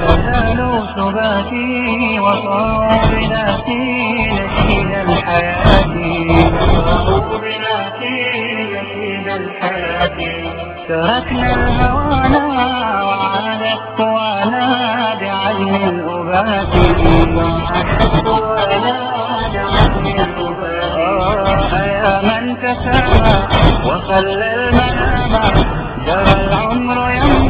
فنالوا ثباتي وصاروا بناتي نشيد الحياة وصاروا بناتي نشيد الحياة تركنا الهوانا وعادت قوانا بعزم الأبات وعادت قوانا بعزم الأبات يا من تسامى وخلى المنام جرى العمر يمضي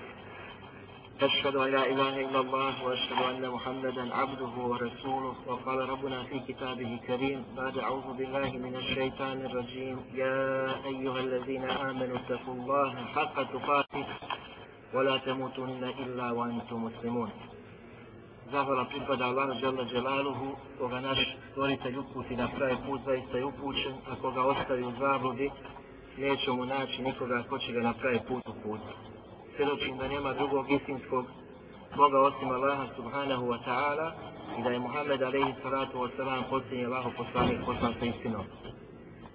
أشهد أن لا إله إلا الله وأشهد أن محمدا عبده ورسوله. وقال ربنا في كتابه الكريم بعد أعوذ بالله من الشيطان الرجيم. يا أيها الذين آمنوا اتقوا الله حق تقاته ولا تموتن إلا وأنتم مسلمون. Zahvala pripada Allahu Đalla Đelaluhu, koga naš stvoritelj uputi na pravi put, zaista je upućen, a koga ostavi u zabludi, neće mu naći nikoga. Svjedočim da nema drugog istinskog Boga osim Allaha subhanahu wa ta'ala i da je Muhammed alaihi salatu wa salam posljednji Allaho poslanik poslan sa istinom.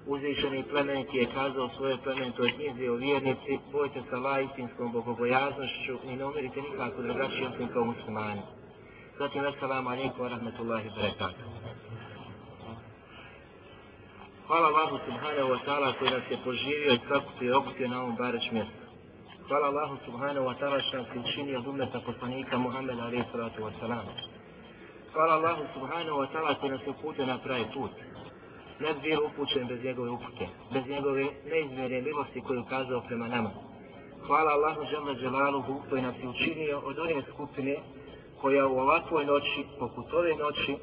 Uzvišeni plemenit je kazao svoje plemenitoj knjizi o vjernici, bojte sa Allah istinskom bogobojaznošću i ne umirite nikako drugačiji osim kao muslimani. Zatim, assalamu alaikum wa rahmatullahi wa barakatuh. Hvala Allahu subhanahu wa ta'ala koji nas je poživio i sakupio i okupio na ovom bareć mjestu. Hvala Allahu subhanahu wa ta'ala što nas učini od umeta poslanika Muhammeda alaih salatu wa salam. Hvala Allahu subhanahu wa ta'ala što nas je uputio na pravi put. Ne bi bio upućen bez njegove upute, bez njegove neizmjere milosti koju ukazao prema nama. Hvala Allahu žele dželaluhu koji nas je učinio od one skupine koja u ovakvoj noći, poput ove noći,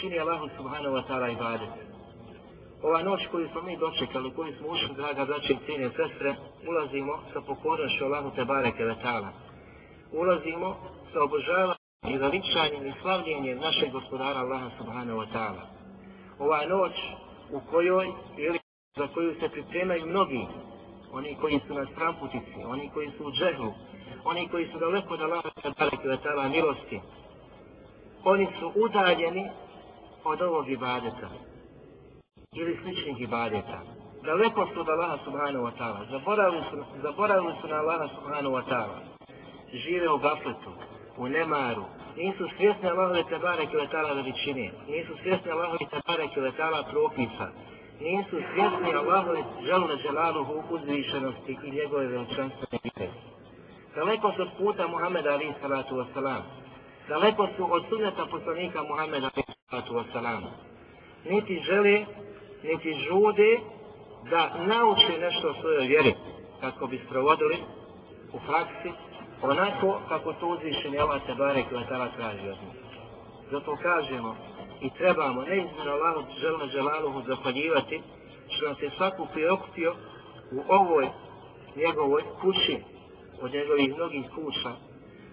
čini Allahu subhanahu wa ta'ala ibadet. Ova noć koju smo mi dočekali, koju smo ušli, draga braće i cijene sestre, ulazimo sa pokornošću Allahu te bareke vetala. Ulazimo sa obožavanjem i veličanjem i slavljenjem našeg gospodara Allaha subhanahu wa ta'ala. Ova noć u kojoj, ili za koju se pripremaju mnogi, oni koji su na stramputici, oni koji su u džehlu, oni koji su daleko od Allaha te bareke vetala milosti, oni su udaljeni od ovog ibadeta ili sličnih ibadeta. Daleko su od Allaha subhanahu wa ta'ala. Zaboravili su, zaboravili su na Allaha subhanahu wa ta'ala. Žive u gafletu, u nemaru. Nisu svjesni Allahove tabara kiletala veličine. Nisu svjesni Allahove tabara kiletala propisa. Nisu svjesni Allahove žalne želaluhu uzvišenosti i njegove veličanstvene vide. Daleko su od puta Muhammeda alaih salatu wasalam. Daleko su od sunneta poslanika Muhammeda alaih salatu wasalam. Niti žele niti žude da nauče nešto o svojoj vjeri kako bi sprovodili u praksi onako kako to uzvišenje Allah te barek i vatala traži od njih. Zato kažemo i trebamo neizmjeno Allahu želno želaluhu zahvaljivati što nam se svaku priokupio u ovoj njegovoj kući od njegovih mnogih kuća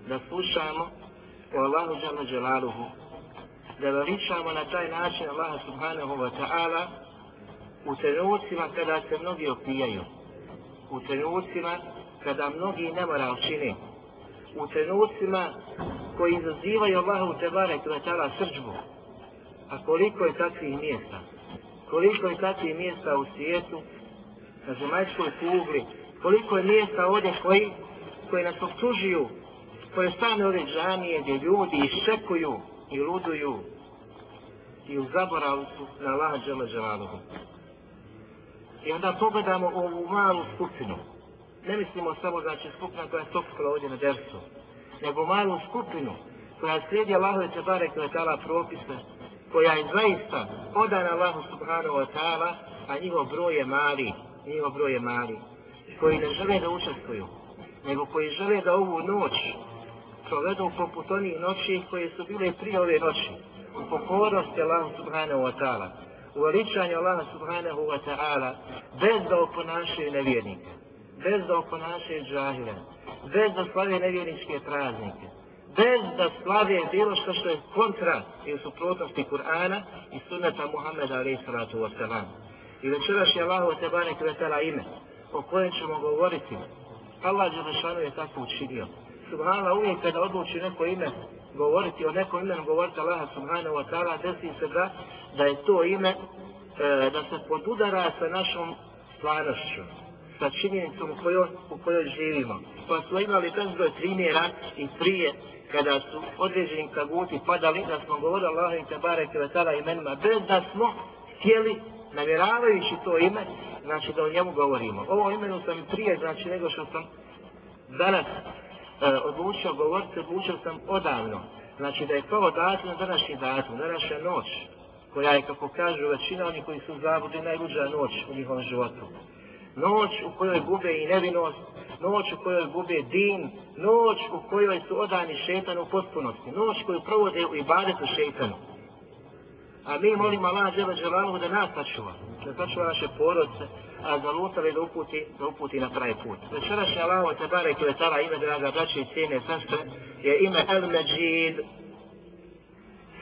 da slušamo o Allahu želno želaluhu da veličamo na taj način Allaha subhanahu wa ta'ala u trenucima kada se mnogi opijaju, u trenucima kada mnogi nemoral čine, u trenucima koji izazivaju Allahu Tebare Kvetala srđbu, a koliko je takvih mjesta, koliko je takvih mjesta u svijetu, na zemaljskoj kugli, koliko je mjesta ovdje koji, koji nas obtužuju, koje stane ove džanije gdje ljudi iščekuju i luduju i u zaboravu na Allaha Đele I onda pogledamo ovu malu skupinu. Ne mislimo samo znači skupina koja je stopila ovdje na dercu, nego malu skupinu koja slijedi Allahove tebare koja tala propise, koja je zaista odana Allahu subhanahu wa ta'ala, a njihov broj je mali, njihov broj je mali, koji ne žele da učestvuju, nego koji žele da ovu noć provedu poput onih noći koje su bile prije ove noći, u pokornosti Allahu subhanahu wa ta'ala, uveličanje Allaha subhanahu wa ta'ala, bez da oponašaju nevjernika, bez da oponašaju džahile, bez da slave nevjerničke praznike, bez da slave bilo što što je kontra i u suprotnosti Kur'ana i sunnata Muhammeda alaih salatu wa salam. I večerašnje Allahovo te barek vetala ime o kojem ćemo govoriti. Allah Đelešanu je tako učinio. Subhanallah uvijek kada odluči neko ime govoriti o nekom imenu govoriti Allaha subhanahu wa ta'ala desi se da, da je to ime e, da se podudara sa našom stvarnošću sa činjenicom u kojoj, u kojoj živimo. Pa smo imali bezbroj primjera i prije kada su određeni kaguti padali, da smo govorili Allah i Tebare Kvetala imenima, bez da smo htjeli, namjeravajući to ime, znači da o njemu govorimo. Ovo imenu sam prije, znači nego što sam danas e, odlučio govoriti, odlučio sam odavno. Znači da je to datum, današnji datum, današnja noć, koja je, kako kažu većina oni koji su zabudi, najluđa noć u njihovom životu noć u kojoj gube i nevinost, noć u kojoj gube din, noć u kojoj su odani šetanu u potpunosti, noć koju provode u ibadetu šetanu. A mi molimo Allah džele dželalu da nas sačuva, da sačuva naše porodce, a zalutali da uputi, da uputi na pravi put. Večerašnje Allaho te bare koje tala ime draga braće i cijene sestre je ime El Međid,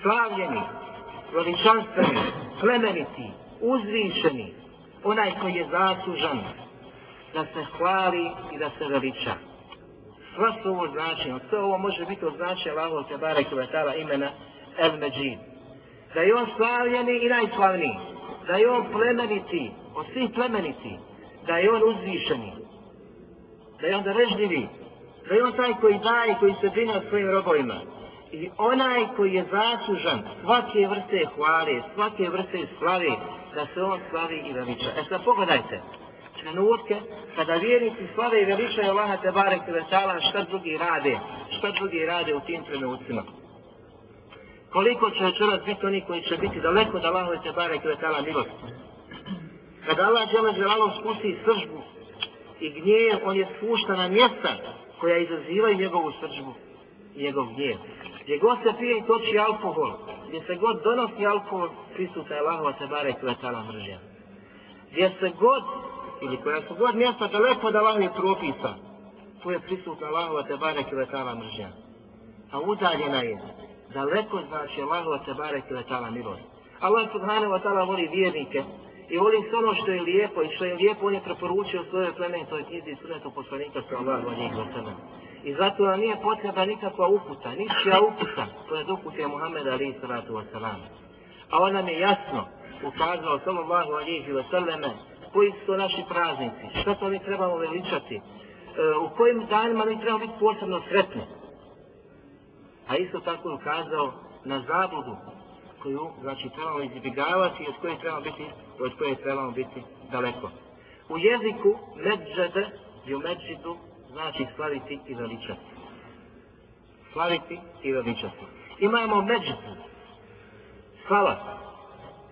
slavljeni, veličanstveni, plemeniti, uzvišeni, onaj koji je zaslužan da se hvali i da se veliča. Sva su ovo značenje, sve ovo može biti od značenja Allahov te barek imena El Međid. Da je on slavljeni i najslavniji, da je on plemeniti, od svih plemeniti, da je on uzvišeni, da je on darežljivi, da je on taj koji daje, koji se brine o svojim robovima. I onaj koji je zaslužan svake vrste hvale, svake vrste slave, da se on slavi i veliča. E sad pogledajte, trenutke kada vjernici slave i veličaju Allaha te barek i šta drugi rade, šta drugi rade u tim trenucima. Koliko će večeras biti oni koji će biti daleko da Allaha te barek i milosti, milost. Kada Allah djela želalom spusti sržbu i gnjev, on je spušta na mjesta koja izazivaju njegovu sržbu i njegov gnjev. Gdje god se pije i toči alkohol, gdje se god donosi alkohol, prisuta je Allahova se bare kvetala mržja. Gdje se god, ili koja su god mjesta daleko da Allah je propisa, tu je prisutna Allahova te bare kvetala mržja. A udaljena je, daleko znači Allahova te bare kvetala milost. Allah subhanahu wa ta'ala voli vjernike i volim sve ono što je lijepo i što je lijepo on je preporučio svoje plemenitoj knjizi sunetu poslanika sallahu alihi wa sallam. I zato nam nije potreba nikakva uputa, ničija uputa, to je dopute Muhammeda alihi sallatu wa sallam. A on nam je jasno ukazao sallallahu alihi wa sallame koji su to naši praznici, šta to mi trebamo veličati, e, u kojim danima mi trebamo biti posebno sretni. A isto tako ukazao na zabludu koju znači trebamo izbjegavati i od koje trebamo biti od koje trebamo biti daleko. U jeziku medžede i u medžidu znači slaviti i veličati. Slaviti i veličati. Imamo medžidu, slava,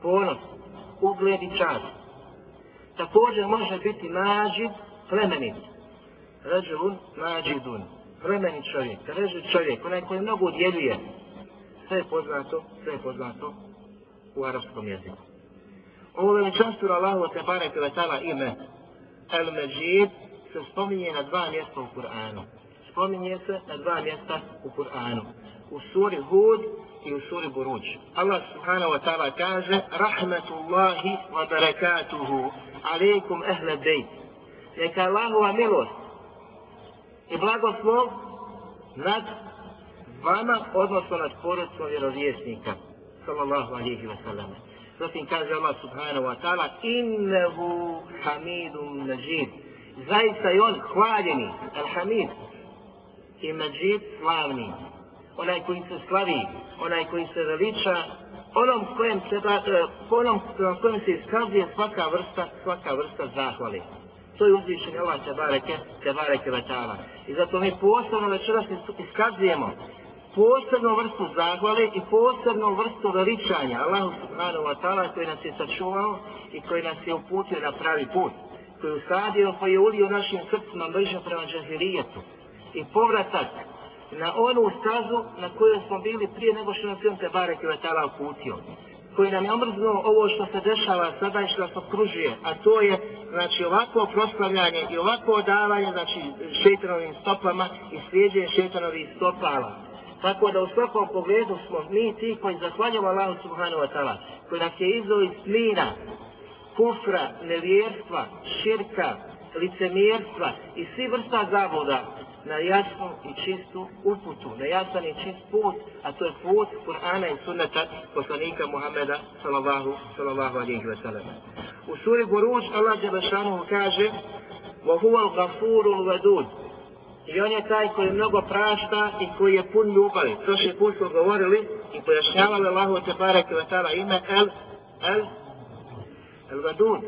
ponos, ugled i čast. Također može biti mađid, plemenit. Ređulun, mađidun. Plemeni čovjek, reži čovjek, onaj koji mnogo udjeljuje. Sve je poznato, sve je poznato u arapskom jeziku. Ovo veličanstvo Allahu te barek vetala ime El Međid se spominje na dva mjesta u Kur'anu. Spominje se na dva mjesta u Kur'anu. U suri Hud i u suri Buruđ. Allah subhanahu wa ta'ala kaže Rahmetullahi wa barakatuhu alaikum ehle bejt. Neka Allahova milost i blagoslov nad vama, odnosno nad porodstvom vjerovjesnika. Sallallahu alihi wa sallam. Zatim kaže Allah subhanahu wa ta'ala Innehu hamidun najid. Zaista je on hvaljeni, alhamid, i majid slavni. Onaj koji se slavi, onaj koji se veliča, onom kojem se, e, onom kojem se iskazuje svaka vrsta, svaka vrsta zahvali. To je uzvišenje Allah te bareke, te bareke vatala. I zato mi posebno večeras iskazujemo posebnu vrstu zahvale i posebnu vrstu veličanja Allahu subhanahu wa ta'ala koji nas je sačuvao i koji nas je uputio na pravi put koji je usadio, koji je ulio našim srcima mržnju prema džahirijetu i povratak na onu stazu na kojoj smo bili prije nego što nas je on te barek i vatala uputio koji nam je omrznuo ovo što se dešava sada i što nas okružuje, a to je znači ovako proslavljanje i ovako odavanje znači šetanovim stopama i slijedjenje šeitanovih stopala. Tako da u svakom pogledu smo mi ti koji zahvaljamo Allahu subhanahu wa ta'ala, koji nas je izvao iz plina, kufra, nevjerstva, širka, licemjerstva i svi vrsta zavoda na jasnu i čistu uputu, na jasan i čist put, a to je put Kur'ana i sunneta poslanika Muhammeda sallallahu, sallallahu alihi wa sallam. U suri Buruđ Allah Đelešanu kaže وَهُوَ الْغَفُورُ الْوَدُودُ I on je taj koji mnogo prašta i koji je pun ljubavi. Prošli put smo govorili i pojašnjavali Allahu te barek i ime El, El, El Vadun.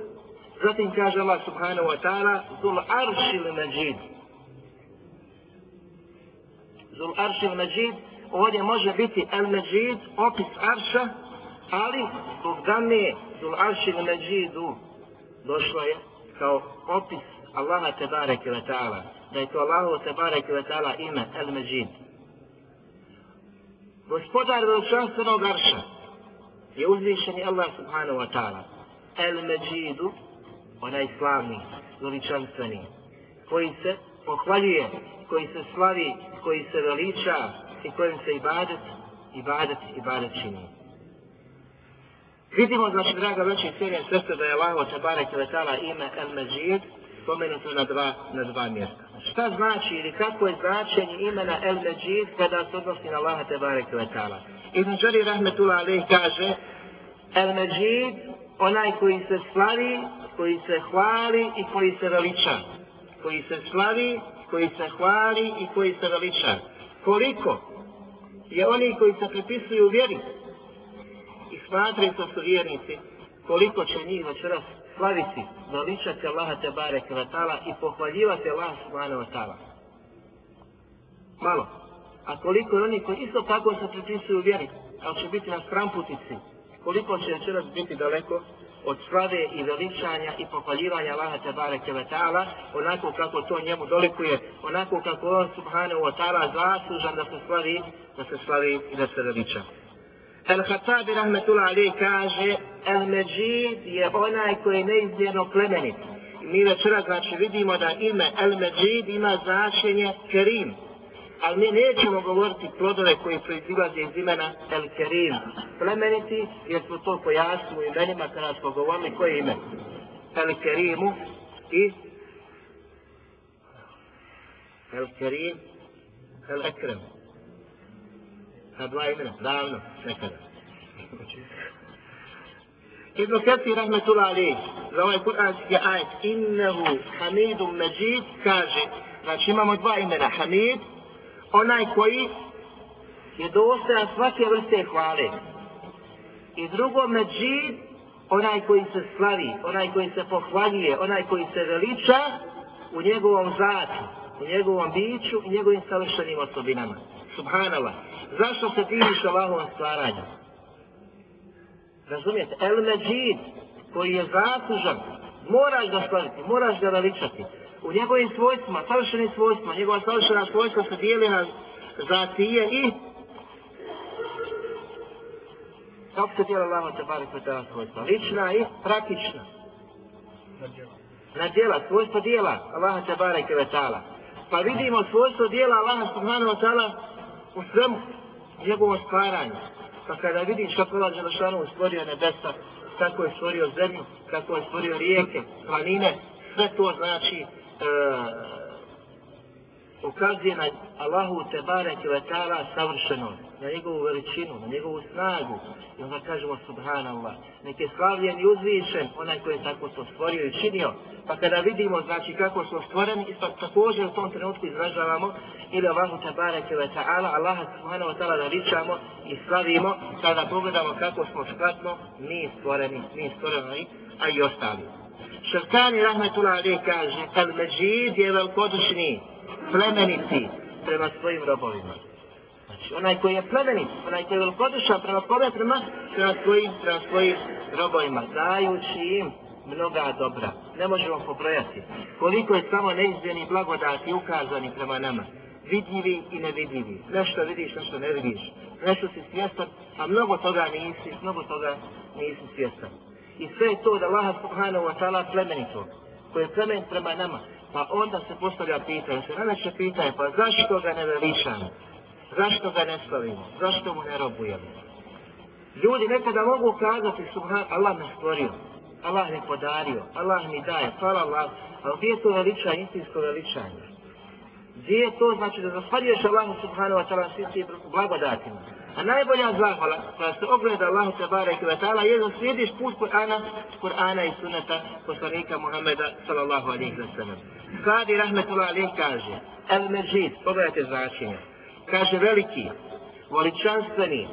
Zatim kaže Allah subhanahu wa ta'ala Zul aršil međid. Zul aršil međid ovdje može biti El međid, opis arša, ali zbog dane Zul aršil međidu došlo je kao opis Allaha te barek ve ta'ala da je to Allahu te barek ve ta'ala ime El Međid. Gospodar veličanstvenog arša je uzvišeni Allah subhanahu wa ta'ala. El Međidu, onaj slavni, veličanstveni, koji se pohvaljuje, koji se slavi, koji se veliča i kojim se ibadet, ibadet, ibadet čini. Vidimo, znači, draga veći sirije sestre, da je Allah te barek ime El Međid, spomenuto na dva, na dva mjesta. Šta znači ili kako je značenje imena El Međid kada se odnosi na Allaha Tebare Kvetala? Ibn Đari Rahmetullah Aleyh kaže El Međid, onaj koji se slavi, koji se hvali i koji se veliča. Koji se slavi, koji se hvali i koji se veliča. Koliko je oni koji se prepisuju vjeri i smatraju to su vjernici, koliko će njih večeras slaviti, veličati Allaha te bareke wa ta'ala i pohvaljivati Allaha subhanahu wa ta'ala. Malo. A koliko je oni koji isto tako se pripisuju vjeri, ali će biti na stramputici, koliko će večeras biti daleko od slave i veličanja i pohvaljivanja Allaha te bareke wa ta'ala, onako kako to njemu dolikuje, onako kako on subhanahu wa ta'ala zaslužan da se slavi, da se slavi i da se veliča. El-Hatabi rahmetullah ali kaže El-Međid je onaj koji je neizmjerno plemenit. Mi večera znači vidimo da ime El-Međid ima značenje Kerim. Ali mi nećemo govoriti plodove koji proizilaze iz imena El-Kerim. Plemeniti jer smo to pojasnili u imenima kada smo govorili koje ime. El-Kerimu i El-Kerim El-Ekremu sa dva imena, davno, nekada. Ibn Kathir rahmetullah Ali, za ovaj kuranski ajet, innehu hamidum međid, kaže, znači imamo dva imena, hamid, onaj koji je dostaja svake vrste hvale. I drugo međid, onaj koji se slavi, onaj koji se pohvaljuje, onaj koji se veliča u njegovom zatu, u njegovom biću i njegovim savršenim osobinama. Subhanallah. Zašto se diviš Allahovom stvaranju? Razumijete? El Međid, koji je zaslužan, moraš ga slaviti, moraš ga veličati. U njegovim svojstvima, savršenim svojstvima, njegova savršena svojstva se dijeli na zatije i kako se dijela Allahom te bari tela svojstva? Lična i praktična. Na djela, svojstvo dijela Allaha te bare kvetala. Pa vidimo svojstvo dijela Allaha subhanahu wa ta'ala u svemu njegovo stvaranje. Pa kada vidiš kako Allah Đelešanu stvorio nebesa, kako je stvorio zemlju, kako je stvorio rijeke, planine, sve to znači e, ukazuje na Allahu te Kvetala savršeno, na njegovu veličinu, na njegovu snagu. I onda kažemo subhanallah, nek je slavljen i uzvišen onaj koji je tako to stvorio i činio. Pa kada vidimo znači kako smo stvoreni, isto također u tom trenutku izražavamo ili Allahu te Kvetala, Allaha subhanahu wa ta'ala veličamo i slavimo, kada pogledamo kako smo skratno mi stvoreni, mi stvoreni, a i ostali. Šarkani rahmetullah ali kaže, al međid je velikodušni, plemeniti prema svojim robovima. Znači, onaj koji je plemenit, onaj koji je velikodušan prema kome, prema, prema, svojim, prema svojim robovima, dajući im mnoga dobra. Ne možemo pobrojati koliko je samo neizbjeni blagodati ukazani prema nama. Vidljivi i nevidljivi. Nešto vidiš, nešto ne vidiš. Nešto si svjestan, a mnogo toga nisi, mnogo toga nisi svjestan. I sve je to da Allah subhanahu wa ta'ala plemenitog, koji je plemen prema nama, Pa onda se postavlja pitanje, se najveće pitanje, pa zašto ga ne veličamo? Zašto ga ne slavimo? Zašto mu ne robujemo? Ljudi nekada mogu kazati, subhan, Allah me stvorio. Allah mi podario, Allah mi daje, hvala Allah, ali gdje je to veličanje, istinsko veličanje? Gdje je to znači da zahvaljuješ Allahu subhanahu wa ta'ala svim tim blagodatima? A najbolja zahvala koja se ogleda Allahu tabaraka wa ta'ala je da slijediš put Kur'ana, Kur'ana i sunata poslanika Muhammeda sallallahu alaihi wa sallam. Sadi rahmetullah alaih kaže, El Međid, pogledajte značenje, kaže veliki, veličanstveni,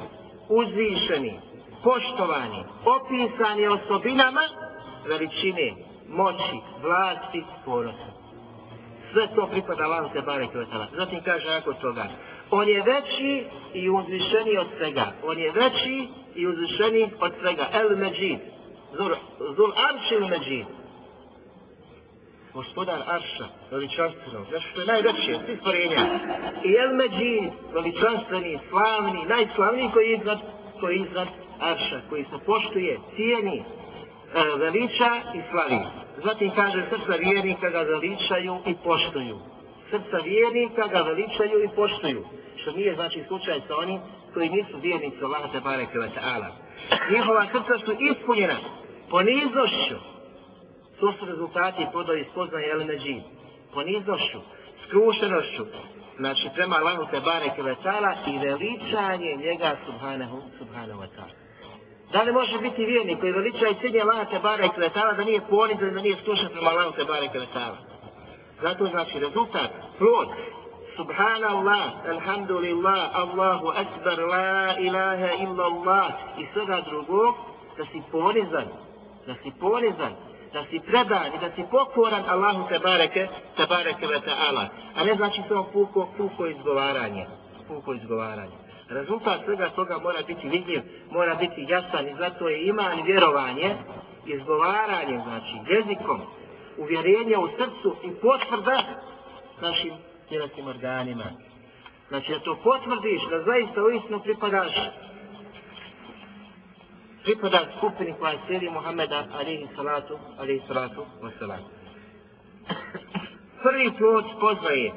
uzvišeni, poštovani, opisani osobinama veličine, moći, vlasti, ponosa. Sve to pripada Allahu te bareke. Zatim kaže nakon toga, on je veći i uzvišeni od svega. On je veći i uzvišeni od svega. El Međid. Zul, zul Aršil Međid. Gospodar Arša, veličanstveno, nešto je najveće, svi stvorenja. I El Međid, veličanstveni, slavni, najslavniji koji je iznad, koji je iznad Arša, koji se poštuje, cijeni, e, veliča i slavi. Zatim kaže srca vjernika ga veličaju i poštuju. Srca vjernika ga veličaju i poštuju. Što nije znači slučaj sa onim koji nisu vjernici Allaha te bareke ve ta'ala. Njihova srca su ispunjena poniznošću. To su rezultati podovi spoznaje El Međid. Poniznošću, skrušenošću, znači prema Allahu te bareke ve ta'ala i veličanje njega subhanahu, subhanahu wa ta'ala. Da li može biti vjernik koji veliča i cilje Allaha te bareke ve ta'ala da nije ponizan, da nije skrušen prema Allahu te bareke ve ta'ala? Zato znači rezultat, plod, Subhanallah, Alhamdulillah, Allahu Akbar, La ilaha illa Allah i svega drugog, da si ponizan, da si ponizan, da si predan i da si pokoran Allahu te bareke, te bareke ve ta'ala. A ne znači samo puko, puko izgovaranje. Puko izgovaranje. Rezultat svega toga mora biti vidljiv, mora biti jasan i zato je iman vjerovanje, izgovaranje, znači jezikom, uvjerenje u srcu i potvrda našim tjelesnim organima. Znači da to potvrdiš, da zaista u istinu pripadaš pripada skupini koja slijedi Muhammeda alihi salatu, alihi salatu, wasalam. Prvi plod spoznaje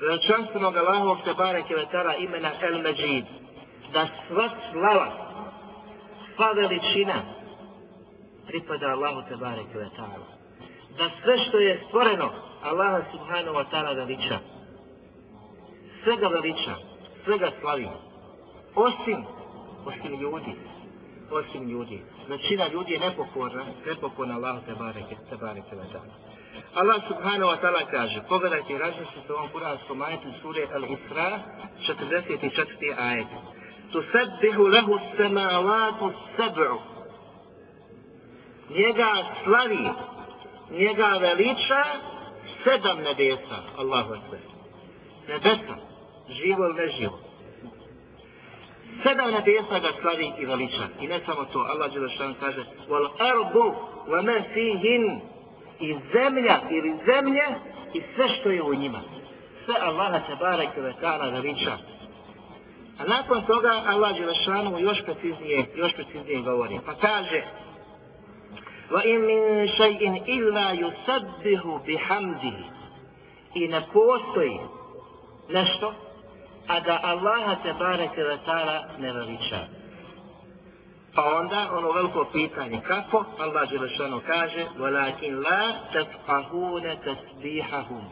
veličanstvenog Allahovog te bareke vetara imena El Međid, da sva slava, sva veličina pripada Allahu te wa ta'ala. Da sve što je stvoreno, Allah subhanahu wa ta'ala veliča. Sve ga veliča, sve ga slavi. Osim, osim ljudi, osim ljudi. Većina ljudi je nepokorna, nepokorna Allahu te bareke, wa ta'ala. Allah subhanahu wa ta'ala kaže, pogledajte i razmislite u ovom kuranskom ajetu sure Al-Isra, 44. ajet. Tusabbihu lehu samavatu sab'u. Njega slavi, njega veliča sedam nebesa, Allahu akbar. Nebesa, živo ili neživo. Sedam nebesa ga slavi i veliča. I ne samo to, Allah Đelešan kaže, wal ardu wa ma fihin i zemlja ili zemlje i sve što je u njima. Sve Allaha se barek ve ta'ala veliča. A nakon toga Allah Đelešanu još preciznije, još preciznije govori. Pa kaže وَإِن مِّن شَيْءٍ إِلَّا يُسَبِّهُ بِحَمْدِهِ I ne postoji nešto, a da Allaha te bareke ve ta'ala ne veliča. Pa onda ono veliko pitanje kako Allah Đelešanu kaže وَلَكِنْ لَا تَفْقَهُونَ تَسْبِيحَهُمْ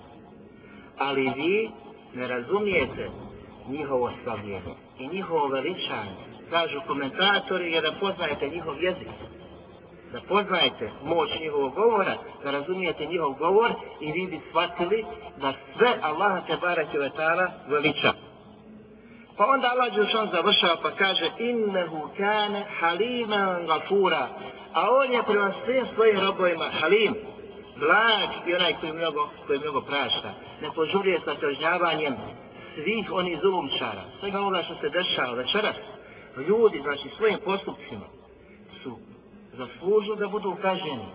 Ali vi ne razumijete njihovo slavljenje i njihovo veličanje. Kažu komentatori je da poznajete njihov jezik. Da poznajete moć njihovog govora, da razumijete njihov govor i vi bi shvatili da sve Allaha te barake vetara veliča. Pa onda Allah Đelšan završava pa kaže innehu kane haliman gafura. A on je prema svim svojim robovima halim, blag i onaj koji mnogo, koji mnogo prašta. Ne požurije sa kažnjavanjem svih onih zulumčara. Svega onoga što se dešava večeras. Ljudi, znači svojim postupcima zaslužili da budu kaženi.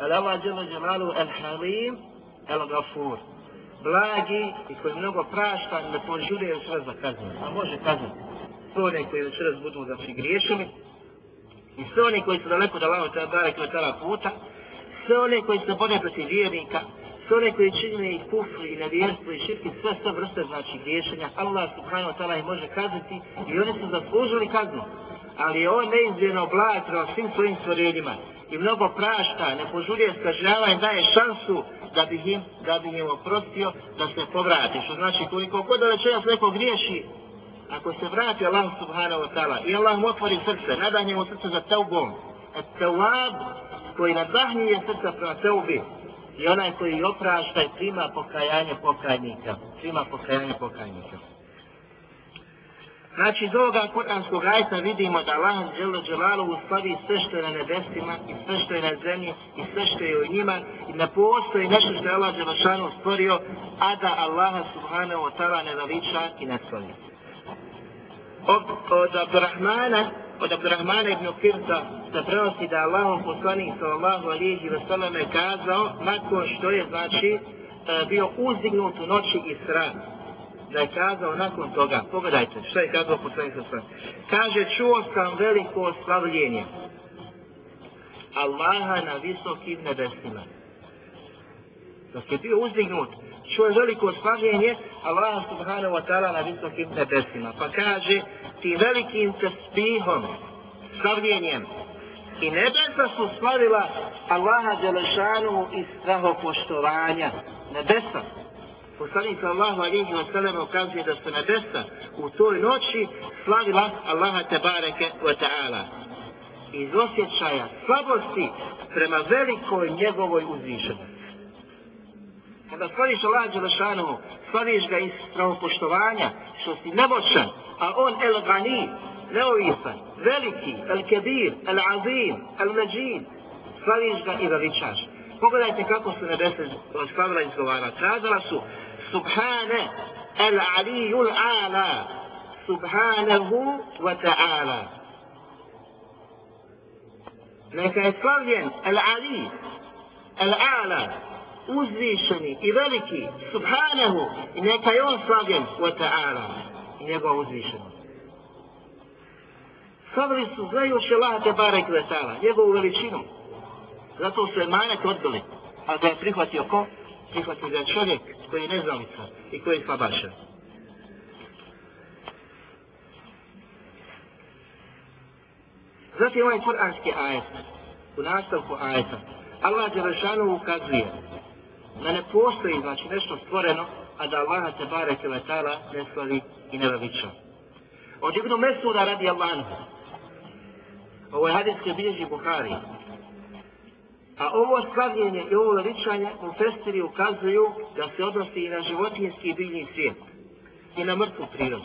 Ali Allah Đelšan el halim el gafur blagi i koji mnogo prašta, ne požurije sve za kaznu. A može kazniti. Sve one koji večeras budu da griješili, i sve one koji su daleko da lavo tada barek na tada puta, sve one koji se bode protiv vjernika, sve one koji činili i kufru i nevjerstvo i širki, sve sve vrste znači griješenja, Allah subhanahu wa ta'ala ih može kazniti i oni su zaslužili kaznu. Ali je on neizmjerno blag prema svim svojim stvorenjima i mnogo prašta, ne požurije s i daje šansu da bi im, da bi im oprostio, da se povrati. Što znači, koliko god da večeras neko griješi, ako se vrati Allah subhanahu wa ta'ala i Allah mu otvori srce, nadanje mu srce za teubom, et tewab koji nadahnije srca prema teubi i onaj koji oprašta i prima pokajanje pokajnika, prima pokajanje pokajnika. Znači, iz ovoga kuranskog ajta vidimo da Allah žele dželalu usklavi sve što je na nebesima i sve što je na zemlji i sve što je u njima i ne postoji nešto što je Allah Đelešanu stvorio, a da Allah subhanahu wa ta'ala ne veliča i ne slavi. Od, od Abdurrahmana, od Abdurrahmana ibn Kirta se prenosi da Allah poslanik sallallahu alihi wa sallam je kazao nakon što je znači e, bio uzdignut u noći Isra da je kazao nakon toga, pogledajte što je kazao poslanik sa sam. Kaže, čuo sam veliko slavljenje Allaha na visokim nebesima. Dok je bio uzdignut, čuo je veliko slavljenje Allaha subhanahu wa ta'ala na visokim nebesima. Pa kaže, ti velikim tespihom, slavljenjem, i nebesa su slavila Allaha Đelešanu iz strahopoštovanja. Nebesa poslanik sallahu alihi wa sallam ukazuje da su nebesa u toj noći slavila Allaha tebareke wa ta'ala. Iz osjećaja slabosti prema velikoj njegovoj uzvišenosti. Kada slaviš Allah Đelešanu, slaviš ga iz pravopoštovanja, što si nemoćan, a on el gani, neovisan, veliki, el kebir, el azim, el međid, slaviš ga i veličaš. Pogledajte kako su nebese slavila izgovara. Kazala su, سبحانه العلي الأعلى سبحانه وتعالى لك إسلاميًا العلي الأعلى uzvišeni i veliki, subhanahu, i neka je on slavljen, wa ta'ala, i njegov uzvišeni. Sadri su gledajući Allah te barek ve ta'ala, njegovu veličinu. Zato su je manak odbili, a da je prihvatio ko? Prihvatio da je čovjek koji je neznalica i koji je slabašan. Zatim ovaj kuranski ajet, u nastavku ajeta, Allah Đelešanu ukazuje da ne postoji znači nešto stvoreno, a da Allah te bareke ve ne slavi i ne veliča. Od Ibnu Mesuda radi Allah Ovo je hadis koji bilježi Buhari. A ovo slavljenje i ovo veličanje u festiri ukazuju da se odnosi i na životinjski i biljni svijet. I na mrtvu prirodu.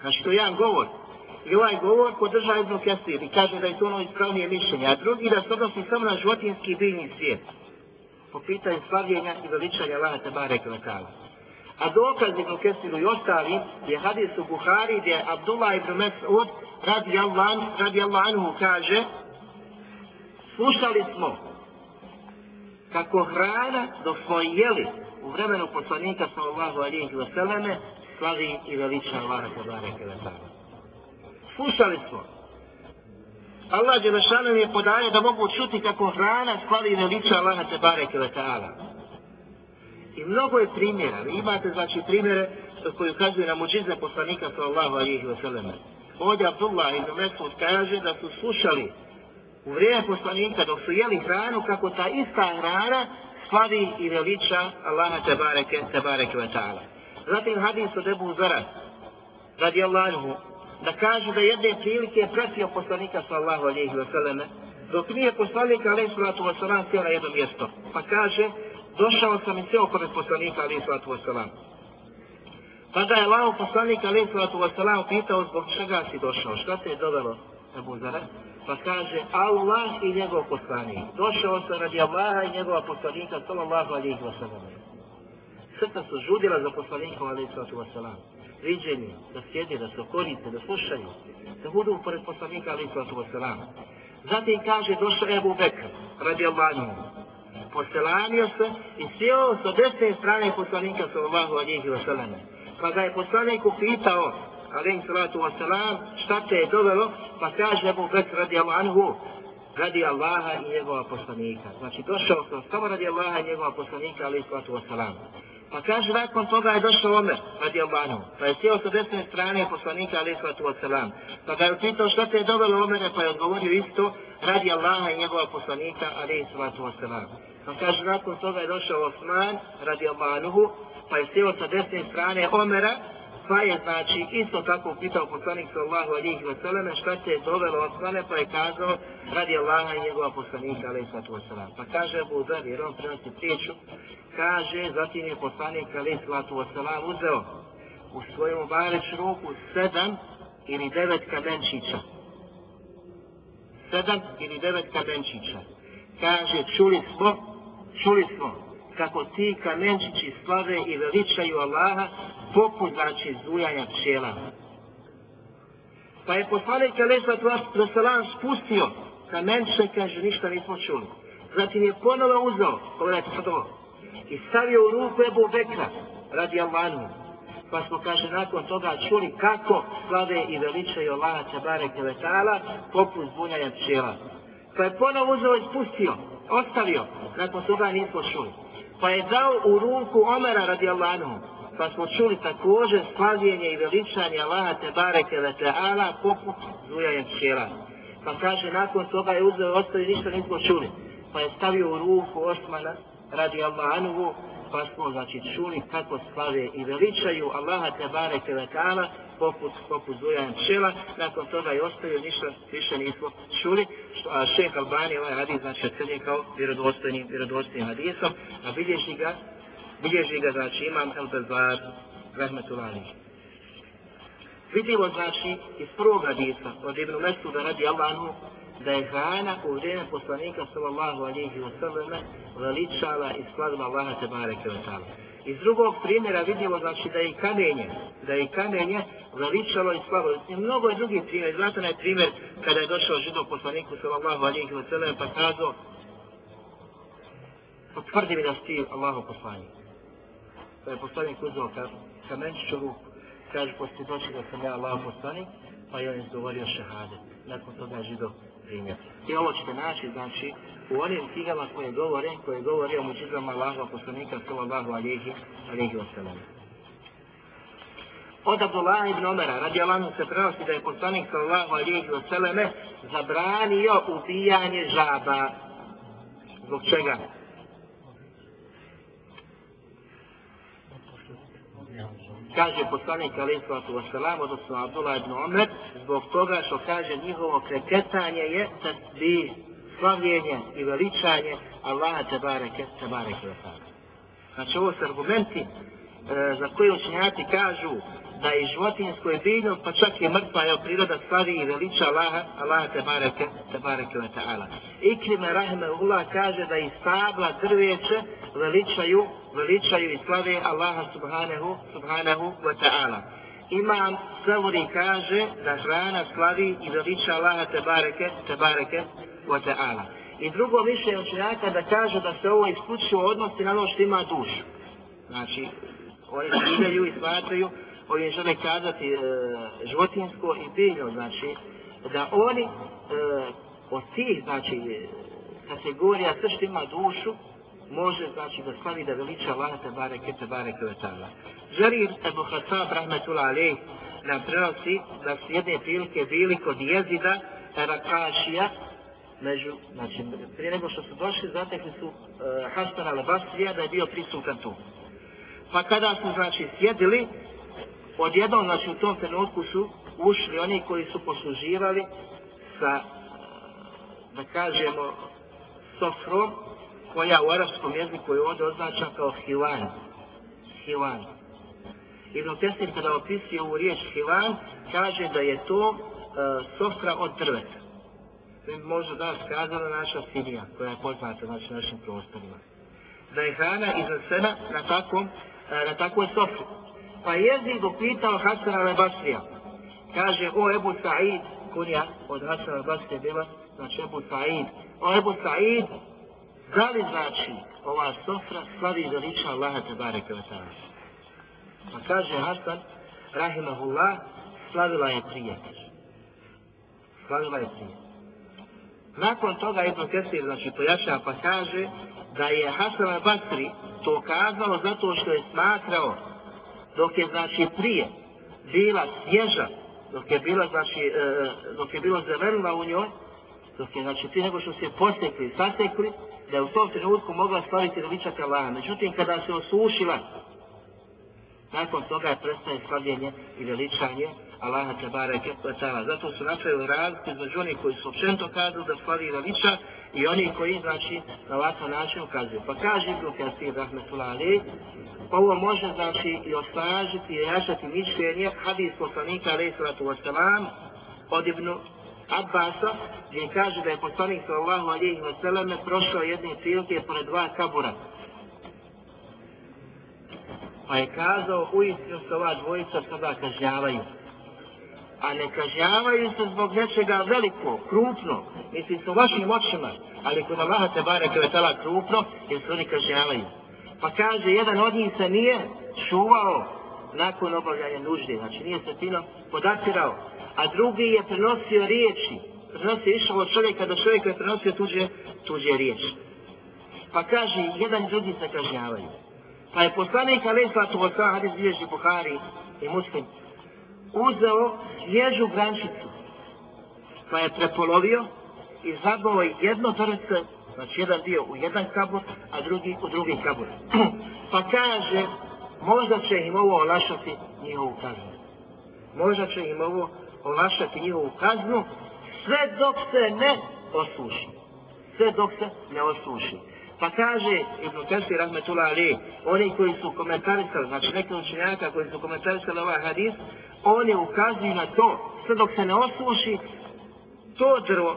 Znači to je jedan govor. I ovaj govor podržava Ibn Kesir i kaže da je to ono ispravnije mišljenje. A drugi da se odnosi samo na životinjski i biljni svijet. Po pitanju slavljenja i veličanja Allaha Tebare Kvetala. A dokaz Ibn Kesiru i ostali je hadis u Buhari gdje Abdullah ibn Mes'ud radi Allah, radi Allah anhu kaže slušali smo kako hrana dok smo jeli u vremenu poslanika sallallahu alihi wa sallame slavi i veliča Allaha tabareke wa ta'ala. Slušali smo. Allah Đelešanom je podaje da mogu čuti kako hrana slavi i veliča Allaha tabareke wa ta'ala. I mnogo je primjera. Vi imate znači primjere koji ukazuju na muđize poslanika sallallahu alihi wa sallame. Ovdje Abdullah ibn Mesud kaže da su slušali u vrijeme poslanika dok su jeli hranu kako ta ista hrana slavi i veliča Allaha tebareke tebareke ve ta'ala. Zatim hadis od Ebu Zara radi Allahu da kaže da jedne prilike je pratio poslanika sallahu alihi wa sallam dok nije poslanika alihi sallatu wa sallam na jedno mjesto. Pa kaže došao sam i sjeo pored poslanika alihi sallatu wa sallam. Pa je lao poslanika alihi sallatu wa sallam pitao zbog čega si došao, šta te je dovelo Ebu Zara? Pa kaže Allah i njegov poslanik. Došao sam radi Allaha i njegova poslanika sallallahu alaihi wa sallam. Srta su žudila za poslanikom alaihi wa sallam. Viđenje, da sjede, da se koriste, da slušaju, da budu pored poslanika alaihi wa sallam. Zatim kaže došao Ebu Bekr radi Allaha. Poselanio se i sjeo sa desne strane poslanika sallallahu alaihi wa sallam. Pa ga je poslanik upitao alaihi salatu wa salam, šta te je dovelo, pa kaže Ebu Bekr radi anhu, radi Allaha i njegova poslanika. Znači došao sam samo radi Allaha i njegova poslanika, alaihi salatu wa salam. Pa kaže, nakon toga je došao Omer, radi Allahu, pa je sjeo sa desne strane poslanika, alaihi salatu wa salam. Pa ga je upitao šta te je dovelo Omere, pa je odgovorio isto, radi Allaha i njegova poslanika, alaihi salatu wasalam. Pa kaže, nakon toga je došao Osman, radi Allahu, pa je sjeo sa desne strane Omera, pa je znači isto tako pitao poslanik sallahu alihi wasallam šta se je dovelo Osmane, pa je kazao radi Allaha i njegova poslanika alihi sallatu wasallam. Pa kaže Abu Dhabi jer on prenosi priču, kaže, zatim je poslanik alihi sallatu wasallam uzeo u svojom bareć ruku sedam ili devet kamenčića. Sedam ili devet kamenčića. Kaže, čuli smo, čuli smo kako ti kamenčići slave i veličaju Allaha poput znači zujanja pčela. Pa je poslanik Alesat Vasalam spustio kamenče, kaže, ništa nismo čuli. Zatim je ponovo uzao, pogledajte sad ovo, i stavio u ruku Ebu Bekra, radi Allahanu. Pa smo, kaže, nakon toga čuli kako slave i veličaju Allaha Čabare Kevetala poput zbunjanja pčela. Pa je ponovo uzeo i spustio, ostavio, nakon toga nismo čuli. Pa je dao u ruku Omera radijallahu anhu. Pa smo čuli također slavljenje i veličanje Allaha te bareke Tebare Kevetala poput zbunjanja pčela. Pa kaže, nakon toga je uzeo i ništa nismo čuli. Pa je stavio u ruku Osmana radi Allahanuhu pa smo znači čuli kako slave i veličaju Allaha te bareke ve taala poput poput zujan čela nakon toga je ostavio ništa više nismo čuli što a šeh Albani ovaj hadis znači ocjenjuje kao vjerodostojnim vjerodostojnim hadisom a bilježi ga bilježi ga znači imam El Bezar rahmetullahi vidimo znači iz prvog hadisa od Ibn Mesuda radi Allahu da je hrana u vrijeme poslanika sallallahu alihi wa sallam veličala i skladila Allaha te bareke wa ta'ala. Iz drugog primjera vidimo znači da je i kamenje, da je i kamenje veličalo i slavo. I mnogo je drugih primjer. Znate na primjer kada je došao židov poslaniku sallallahu alihi wa sallam pa kazao potvrdi mi da si ti Allahu poslanik. Pa je poslanik uzao ka, kamenčiću ruku. Kaže, poslije doći da sam ja Allahu poslanik, pa je on izgovorio šehade. Nakon toga je židov primjer. I ovo ćete naći, znači, u onim knjigama koje govore, koje govore o mučizama Allahova poslanika, sallallahu alihi, alihi wasallam. Od Abdullah ibn Omera, radi Allahom se prenosi da je poslanik, sallallahu alihi wasallam, zabranio ubijanje žaba. Zbog čega? Kaže poslanik alaih sallatu wasalam, odnosno Abdullah ibn Omer, zbog toga što kaže njihovo kreketanje je tasbih, slavljenje i veličanje Allaha tebareke, tebareke wasalam. Znači ovo su argumenti e, za koje učenjati kažu da je životinsko je biljno, pa čak je mrtva, je priroda slavi i veliča Allaha, Allaha te bareket wa ta'ala. Ikrime rahme Allah kaže da i stabla drveće veličaju veličaju i slave Allaha subhanahu, subhanahu wa ta'ala. Imam Savuri kaže da hrana slavi i veliča Allaha te bareke, te bareke wa ta'ala. I drugo više učenjaka da kaže da se ovo isključivo odnosi na ono što ima dušu. Znači, oni vidjaju i smatraju, ovim žele kazati e, životinsko i biljno, znači, da oni e, od tih, znači, kategorija sve što ima dušu, može znači da slavi da veliča Allah te bareke te bareke ve taala. Žarir Ebu Hatab rahmetullah alejh nam prenosi da su jedne prilike bili kod jezida Rakašija među, znači prije nego što su došli zatekli su e, Hasan al-Basrija da je bio prisutan tu. Pa kada su znači sjedili odjednom znači u tom trenutku su ušli oni koji su posluživali sa da kažemo sofrom koja u arapskom jeziku je ovdje označa kao hivan. Hivan. Ibn Tesir kada opisuje ovu riječ hivan, kaže da je to e, sofra od drveta. Mi možda danas kazala naša Sirija, koja je poznata znači, našim prostorima. Da je hrana iznesena na takvom, e, na takvoj sofri. Pa jezid upitao Hasan al-Basrija. Kaže, o Ebu Sa'id, kunja od Hasan al-Basrija bila, znači Ebu Sa'id, o Ebu Sa'id, Da li znači ova sofra slavi veliča Allaha Tebare bareke? Pa kaže Hasan rahimahullah slavila je prijatelj. Slavila je prijatelj. Nakon toga Ibn Kesir znači pojašnjava pa kaže da je Hasan al-Basri to kazao zato što je smatrao dok je znači prije bila svježa dok je bila znači e, e dok je bilo zelenila u njoj Dok je, znači, prije nego što se posekli i sasekli, da je u tom trenutku mogla slaviti veličati Allaha. Međutim, kada se osušila, nakon toga je prestaje slavljenje i veličanje Allaha Tebare i Zato su napravili razliku između onih koji su općento kazali da stvari i veliča i oni koji, znači, na ovakav način ukazuju. Pa kaže Ibn Kasir, rahmetullah ali, ovo može, znači, i osnažiti i jašati mišljenje hadis poslanika, Ali Salatu wasalam, od Ibn Abbasa, gdje kaže da je poslanik sallallahu alihi wasallam prošao jedne prilike pored dva kabura. Pa je kazao, uistinu se ova dvojica sada kažnjavaju. A ne kažnjavaju se zbog nečega veliko, krupno, misli su u vašim očima, ali kod Allaha te bare kvetala krupno, jer se oni kažnjavaju. Pa kaže, jedan od njih se nije čuvao nakon obavljanja nužde, znači nije se fino podatirao, a drugi je prenosio riječi, prenosio išao od čovjeka do čovjeka je prenosio tuđe, tuđe riječi. Pa kaže, jedan drugi se kažnjavaju. Pa je poslanik Ali Slatu Vosa, hadis bilježi Buhari i Muslim, uzeo ježu grančicu, pa je prepolovio i zabao jedno drce, znači jedan dio u jedan kabur, a drugi u drugi kabur. pa kaže, možda će im ovo olašati njihovu kaznu. Možda će im ovo olašati njihovu kaznu, sve dok se ne osuši. Sve dok se ne osuši. Pa kaže Ibn Kesir Rahmetullah Ali, oni koji su komentarisali, znači neki učenjaka koji su komentarisali ovaj hadis, oni ukazuju na to, sve dok se ne osuši, to drvo,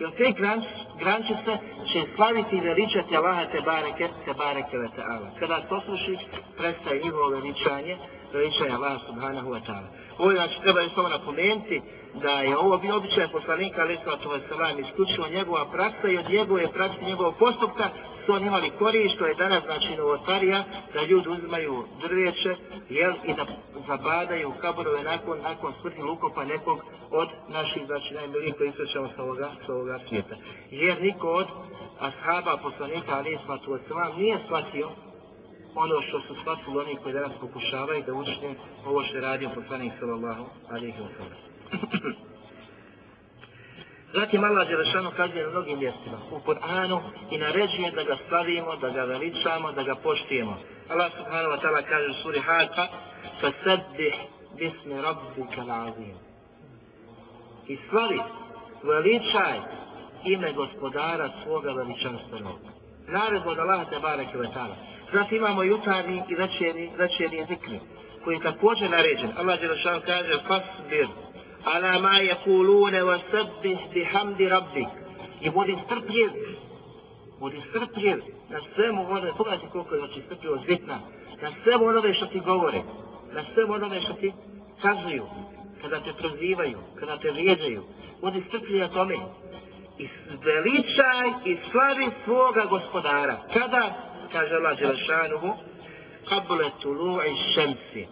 jer te granč, grančice će slaviti i veličati Allaha te bareke, te bareke ve ta'ala. Kada se osuši, prestaje njihovo veličanje, veličanje Allaha subhanahu wa ta'ala. Ovo znači treba je samo napomenuti da je ovo bio običaj poslanika alaih sallatu wa sallam, isključivo njegova praksa i od njegove prakse, njegovog postupka su oni imali korist, što je danas znači novotarija, da ljudi uzimaju drveće jel, i da zabadaju kaborove nakon, nakon smrti lukopa nekog od naših znači najmilijih koji isrećamo sa ovoga, sa ovoga svijeta. Jer niko od ashaba poslanika alaih sallatu wa nije shvatio ono što su shvatili oni koji danas pokušavaju da učine ovo što je radio poslanik sallallahu alaihi wa sallam. Zatim Allah Đelešanu kaže na mnogim mjestima u Kur'anu i naređuje da ga slavimo, da ga veličamo, da ga poštijemo. Allah subhanahu wa ta'ala kaže u suri Haqqa فَسَبِّحْ بِسْمِ رَبِّكَ الْعَظِيمِ I slavi, veličaj ime gospodara svoga veličanstvenog. Naredno od Allah te bareke ve ta'ala. Zatim imamo jutarnji i večerni, večerni zikri, koji je također naređen. Allah je zašao kaže, Fasbir, ala ma je kulune wa sabbih bi hamdi rabbi. I budi strpljiv, budi strpljiv na svemu onome, pogledajte koliko je znači strpljivo zbitna, na svemu onome što ti govore, na svemu onome što ti kazuju, kada te prozivaju, kada te vrijeđaju, budi strpljiv na tome. I veličaj i slavi svoga gospodara. Kada? Kaže Allah Đelešanuhu kabule tulu'i šemsi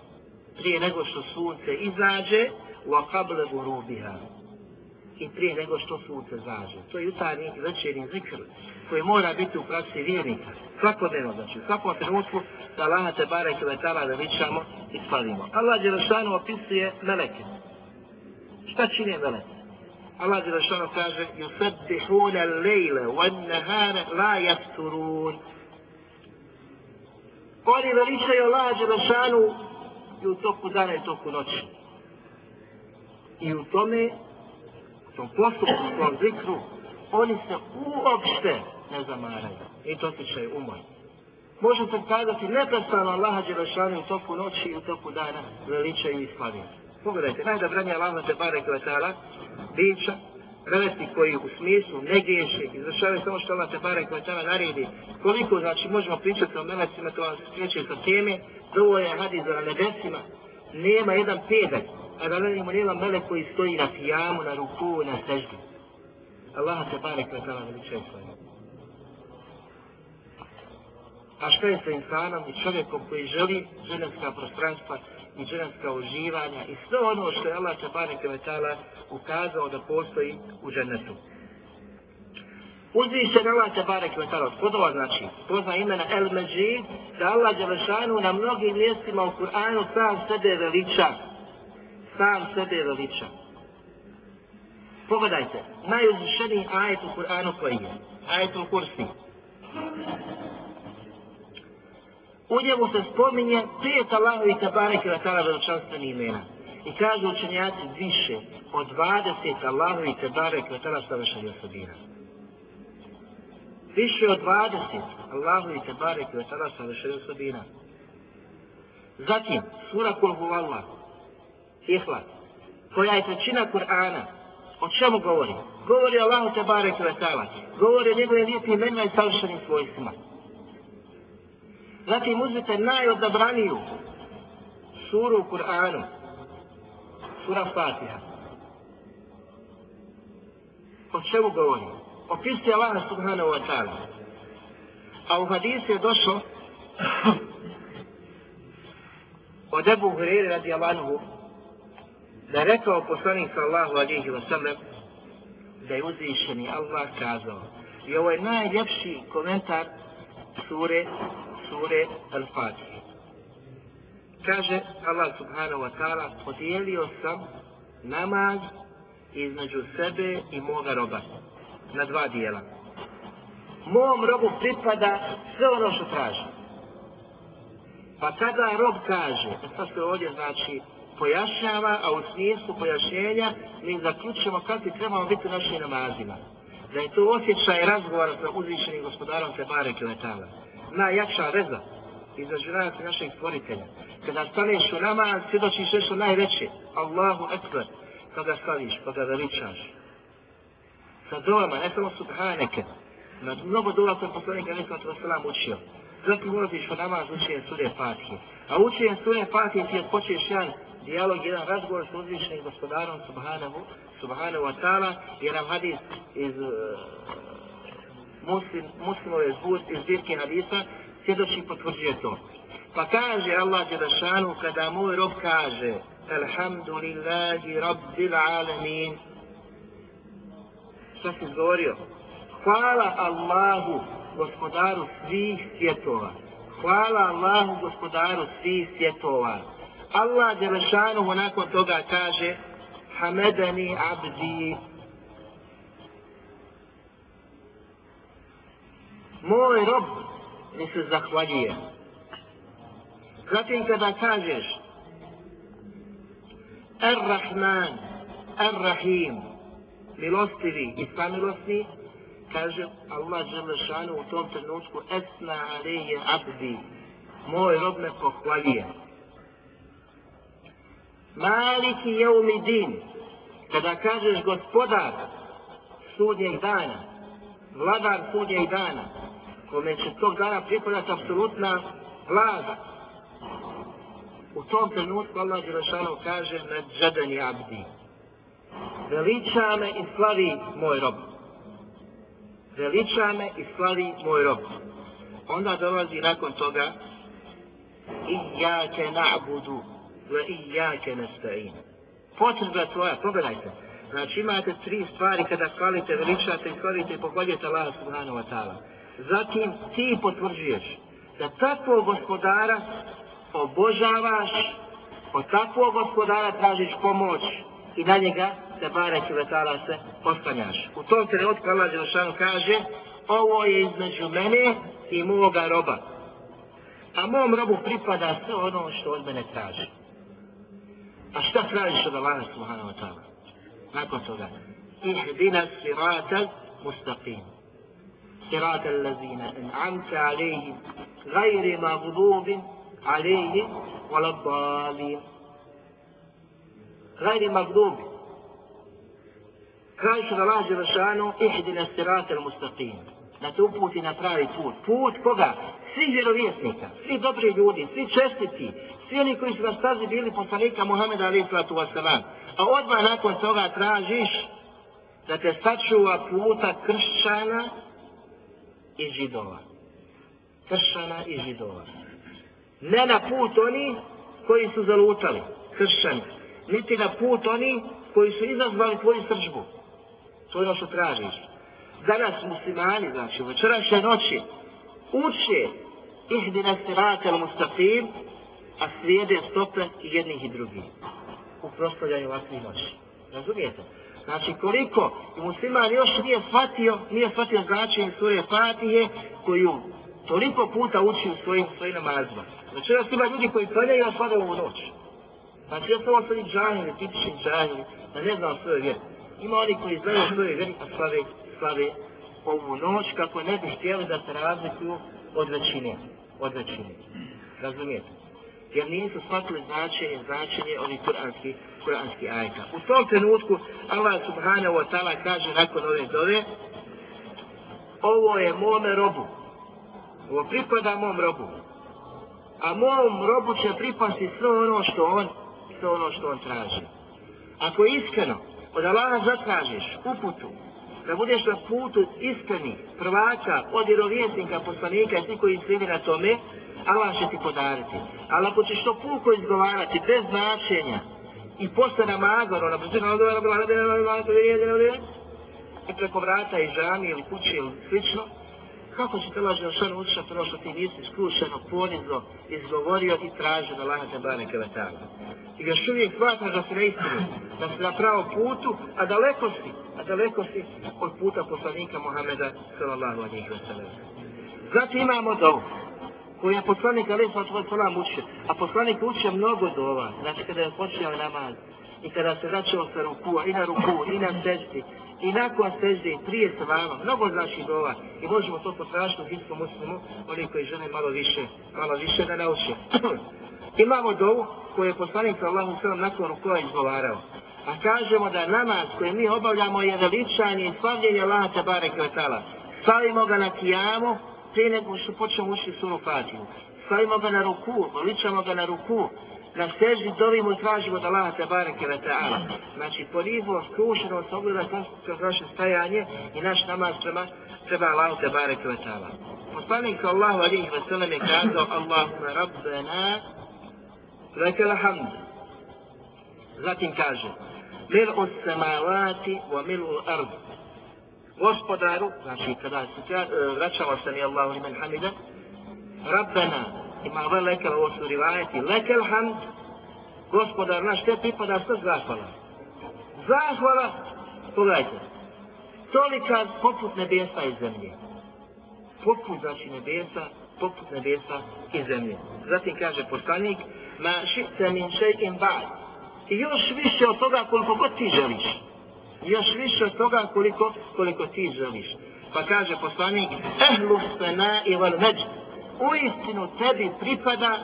prije nego što sunce izađe wa qabla ghurubiha i prije nego što sunce zađe. To je jutarnji i večerni zikr koji mora biti u praksi vjernika. Svakodnevno, znači, u svakom trenutku da Allah te bare i kvetala da vičamo i spavimo. Allah Đelešanu opisuje meleke. Šta čine meleke? Allah Đelešanu kaže yusabbihuna al-lejle wan-nahara la jasturun. Oni veličaju Allah Đelešanu i u toku dana i toku noći i u tome, u tom postupku, u tom zikru, oni se uopšte ne zamaraju. I to osjećaj umoj. Možete kazati neprestano Allaha Đelešanu u toku noći i u toku dana veličaju i slaviju. Pogledajte, najdobranje Allaha te bare kvetala, bića, velesti koji u smislu ne griješe, izvršavaju samo što Allah te bare kvetala naredi. Koliko, znači, možemo pričati o melecima, to vam se sa teme, dovolj je hadis na nebesima, nema jedan pedak, a da ne imamo nema melek koji stoji na pijamu, na ruku, na seždu. Allah te bare kada tamo ne biće A šta je sa insanom i čovjekom koji želi ženevska prostranstva i dženevska uživanja i sve ono što je Allah Čabane Kvetala ukazao da postoji u dženetu. Uzviše na Allah Čabane Kvetala, od kodova znači, pozna imena El Međid, da Allah Đelešanu na mnogim mjestima u Kur'anu sam sebe veliča sam sebe veliča. Pogledajte, najuzvišeniji ajet u Kur'anu koji je? Ajetul Kursi. U njemu se spominje pet Allahovi tabarek i vatala veličanstveni imena. I kažu učenjaci više od 20 Allahovi tabarek i vatala savršenih osobina. Više od 20 Allahovi tabarek i vatala savršenih osobina. Zatim, sura Kul Huvallah, Ihlas, koja je trećina Kur'ana, o čemu govori? Govori Allahu te barek i vatala. Govori o njegovim lijepim imenima i savršenim svojstvima. Zatim uzmite najodabraniju suru u Kur'anu, sura Fatiha. O čemu govori? Opisuje Allah subhanahu wa ta'ala. A u hadisu je došlo od Ebu Hurere radi Allahu da je rekao poslanik sallahu alihi wa sallam da je uzvišeni Allah kazao i ovo je najljepši komentar sure sure Al-Fatih kaže Allah subhanahu wa ta'ala podijelio sam namaz između sebe i moga roba na dva dijela mom robu pripada sve ono što traži pa kada rob kaže e sad se ovdje znači pojašnjava, a u smislu pojašnjenja mi zaključujemo kakvi trebamo biti u našim namazima. Da je to osjećaj razgovora sa uzvišenim gospodarom Tebare Kiletala. Najjača veza između nas i našeg stvoritelja. Kada staneš u namaz, svjedočiš nešto najveće. Allahu Ekber. Kada staviš, kada veličaš. Sa dolama, ne samo subhaneke. Na mnogo dola sam poslanika Nisam Vasalam učio. Zatim ulaziš u namaz, učenje sure Fatije. A učenje sure Fatije ti je počeš jedan dijalog, jedan razgovor s uzvišenim gospodarom Subhanahu, Subhanahu wa ta'ala, jer nam hadis iz uh, muslim, muslimove zbud, iz zbirke hadisa, svjedoči potvrđuje to. Pa kaže Allah Đelešanu, kada moj rob kaže, Alhamdulillahi Rabbil Alamin, šta si govorio? Hvala Allahu, gospodaru svih svjetova. Hvala Allahu, gospodaru svih svjetova. Allah Đelešanu nakon toga kaže Hamedani abdi Moj rob mi se zahvaljuje. Zatim kada kažeš Ar-Rahman, Ar-Rahim, milostivi i samilosni, kaže Allah Đelešanu u tom trenutku Esna alije abdi, moj rob me pohvaljuje. Maliki jeumi din. Kada kažeš gospodar sudnjeg dana, vladar sudnjeg dana, kome će tog dana pripadati apsolutna vlada, u tom trenutku Allah Đerašanov kaže na džadani abdi. Veliča me i slavi moj rob. Veliča me i slavi moj rob. Onda dolazi nakon toga i ja na'budu ve iyyake nasta'in. Potreba tvoja, pogledajte. Znači imate tri stvari kada hvalite, veličate i hvalite i pohvaljujete Allah subhanahu wa ta'ala. Zatim ti potvrđuješ da takvog gospodara obožavaš, od takvog gospodara tražiš pomoć i na njega se barek i vetala se postanjaš. U tom trenutku Allah Đelšan kaže ovo je između mene i moga roba. A mom robu pripada sve ono što od mene traži. A šta tražiš od Allaha subhanahu wa ta'ala? Nakon toga. Ihdina sirata mustaqim. Sirata allazina in'amta alejhim gajri magdubin alejhim wala dalim. Gajri magdubin. Tražiš od Allaha Đelešanu ihdina sirata mustaqim. Da te uputi na pravi put. Put koga? Svih vjerovjesnika, svi dobri ljudi, svi čestiti, svi oni koji su na stazi bili poslanika Muhammeda alaih sallatu wasalam. A odmah nakon toga tražiš da te sačuva puta kršćana i židova. Kršćana i židova. Ne na put oni koji su zalutali, kršćani. Niti na put oni koji su izazvali tvoju sržbu. To je ono što tražiš. Danas muslimani, znači, večerašnje noći, uče ihdina siratel mustaqim, a slijede stope jednih i drugih u proslavljanju ovakvih noći. Razumijete? Znači koliko musliman još nije shvatio, nije shvatio značenje sure Fatihe koju toliko puta uči u svojim, svojim namazima. Znači još ima ljudi koji klanjaju na pada u noć. Znači još ovo su svojim džahili, tipični džahili, da ne znam svoje vjeri. Ima oni koji znaju svoje vjeri, a pa slave, slave ovu noć kako ne bi htjeli da se razlikuju od većine. Od većine. Razumijete? Jer nisu shvatili značenje, značenje ovih kuranskih, kuranskih ajka. U tom trenutku Allah subhanahu wa ta'ala kaže nakon ove dove ovo je mome robu. Ovo pripada mom robu. A mom robu će pripasti sve ono što on, sve ono što on traži. Ako iskreno od Allaha zatražiš uputu, da budeš na putu iskreni, prvaka, od vjerovjesnika, poslanika i svi koji slijedi na tome, Allah će ti podariti. Ali ako ćeš to puko izgovarati, bez značenja, i posle namaza, ono, i preko vrata i žani ili kuće ili slično, kako će te laži Želšanu učinati prvo što ti nisi skrušeno, ponizno, izgovorio i tražio da laha te bane kevetana. I još uvijek hvataš da si na istinu, da si na pravom putu, a daleko si, a daleko si od puta poslanika Muhameda sallallahu alaihi wa sallam. Zatim imamo dovu koju je poslanik alaihi wa sallam učio, a poslanik učio mnogo dova, znači kada je počeo namaz, i kada se vraćao sa ruku, i na ruku, i na seždi, i nakon sežde, i prije sa vama, mnogo znači dova, i možemo to potražiti u hinskom muslimu, oni koji žele malo više, malo više da nauče. Imamo dovu koju je poslanik sallahu sallam nakon rukova izgovarao. A kažemo da namaz koji mi obavljamo je veličanje i slavljenje Allaha Tebare Kvetala. Stavimo ga na kijamu prije nego što počnemo učiti suru Fatihu. Stavimo ga na ruku, veličamo ga na ruku, na seždi dovimo i tražimo da Allaha Tebare Kvetala. Znači ponivo, skrušeno, se ogleda kroz naše stajanje i naš namaz prema, prema Allahu Tebare Kvetala. Poslanik Allahu alihi wa sallam je kazao Allahuma rabbena leke hamd. Zatim kaže, mil od samavati wa mil od ardu. Gospodaru, znači kada se tja, e, vraćamo se mi Allahu limen hamida, Rabbena, ima ove leke, ovo su rivajeti, leke alhamd, gospodar naš, te pripada sve zahvala. Zahvala, pogledajte, tolika poput nebesa i zemlje. Poput, znači nebesa, poput nebesa i zemlje. Zatim kaže poslanik, ma šite min šeikin ba'd. I još više od toga koliko god ti želiš. Još više od toga koliko, koliko ti želiš. Pa kaže poslanik, ehlu sena i val međ. U istinu tebi pripada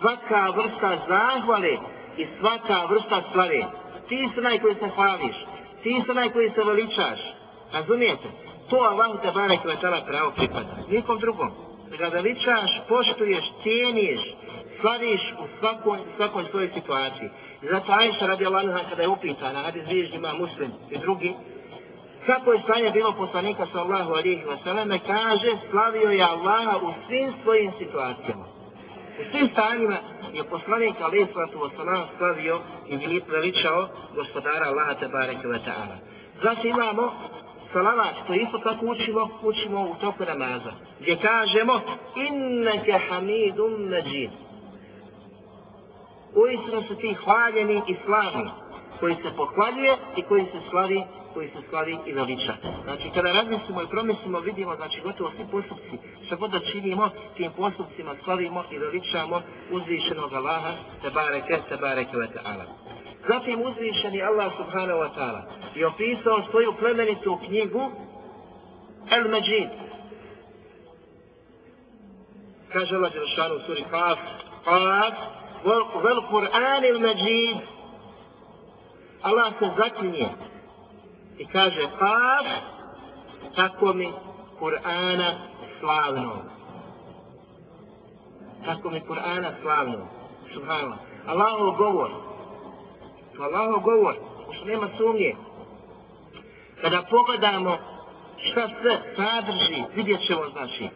svaka vrsta zahvale i svaka vrsta slave. Ti si onaj koji se hvališ. Ti si onaj koji se veličaš. Razumijete? To Allah te barek vatala pravo pripada. Nikom drugom. Da ga veličaš, poštuješ, cijeniš, slaviš u svakoj, svakoj svojoj situaciji. I zato Ajša radi Allah kada je upitana, radi zvižnjima muslim i drugi, kako je stanje bilo poslanika sallahu alihi wasallam, kaže slavio je Allaha u svim svojim situacijama. U svim stanjima je poslanik alihi wasallam slavio i veličao gospodara Allaha tabareke wa ta'ala. Zato imamo salavat koji isto tako učimo, učimo u toku namaza, gdje kažemo inneke hamidun međid uistinu su ti hvaljeni i slavni, koji se pohvaljuje i koji se slavi, koji se slavi i veliča. Znači, kada razmislimo i promislimo, vidimo, znači, gotovo svi postupci, što god da činimo, tim postupcima slavimo i veličamo uzvišenog Allaha, te bareke, te bareke, ve ta'ala. Zatim uzvišeni Allah subhanahu wa ta'ala je opisao svoju plemenitu knjigu El Međid. Kaže Allah Đelšanu u suri Qaf, Qaf, vel Kur'an il Majid Allah se zaklinje i kaže Qaf tako mi Kur'ana slavno tako mi Kur'ana slavno subhanallah Allahov govor to Allahov govor što nema sumnje kada pogledamo šta sve sadrži vidjet ćemo znači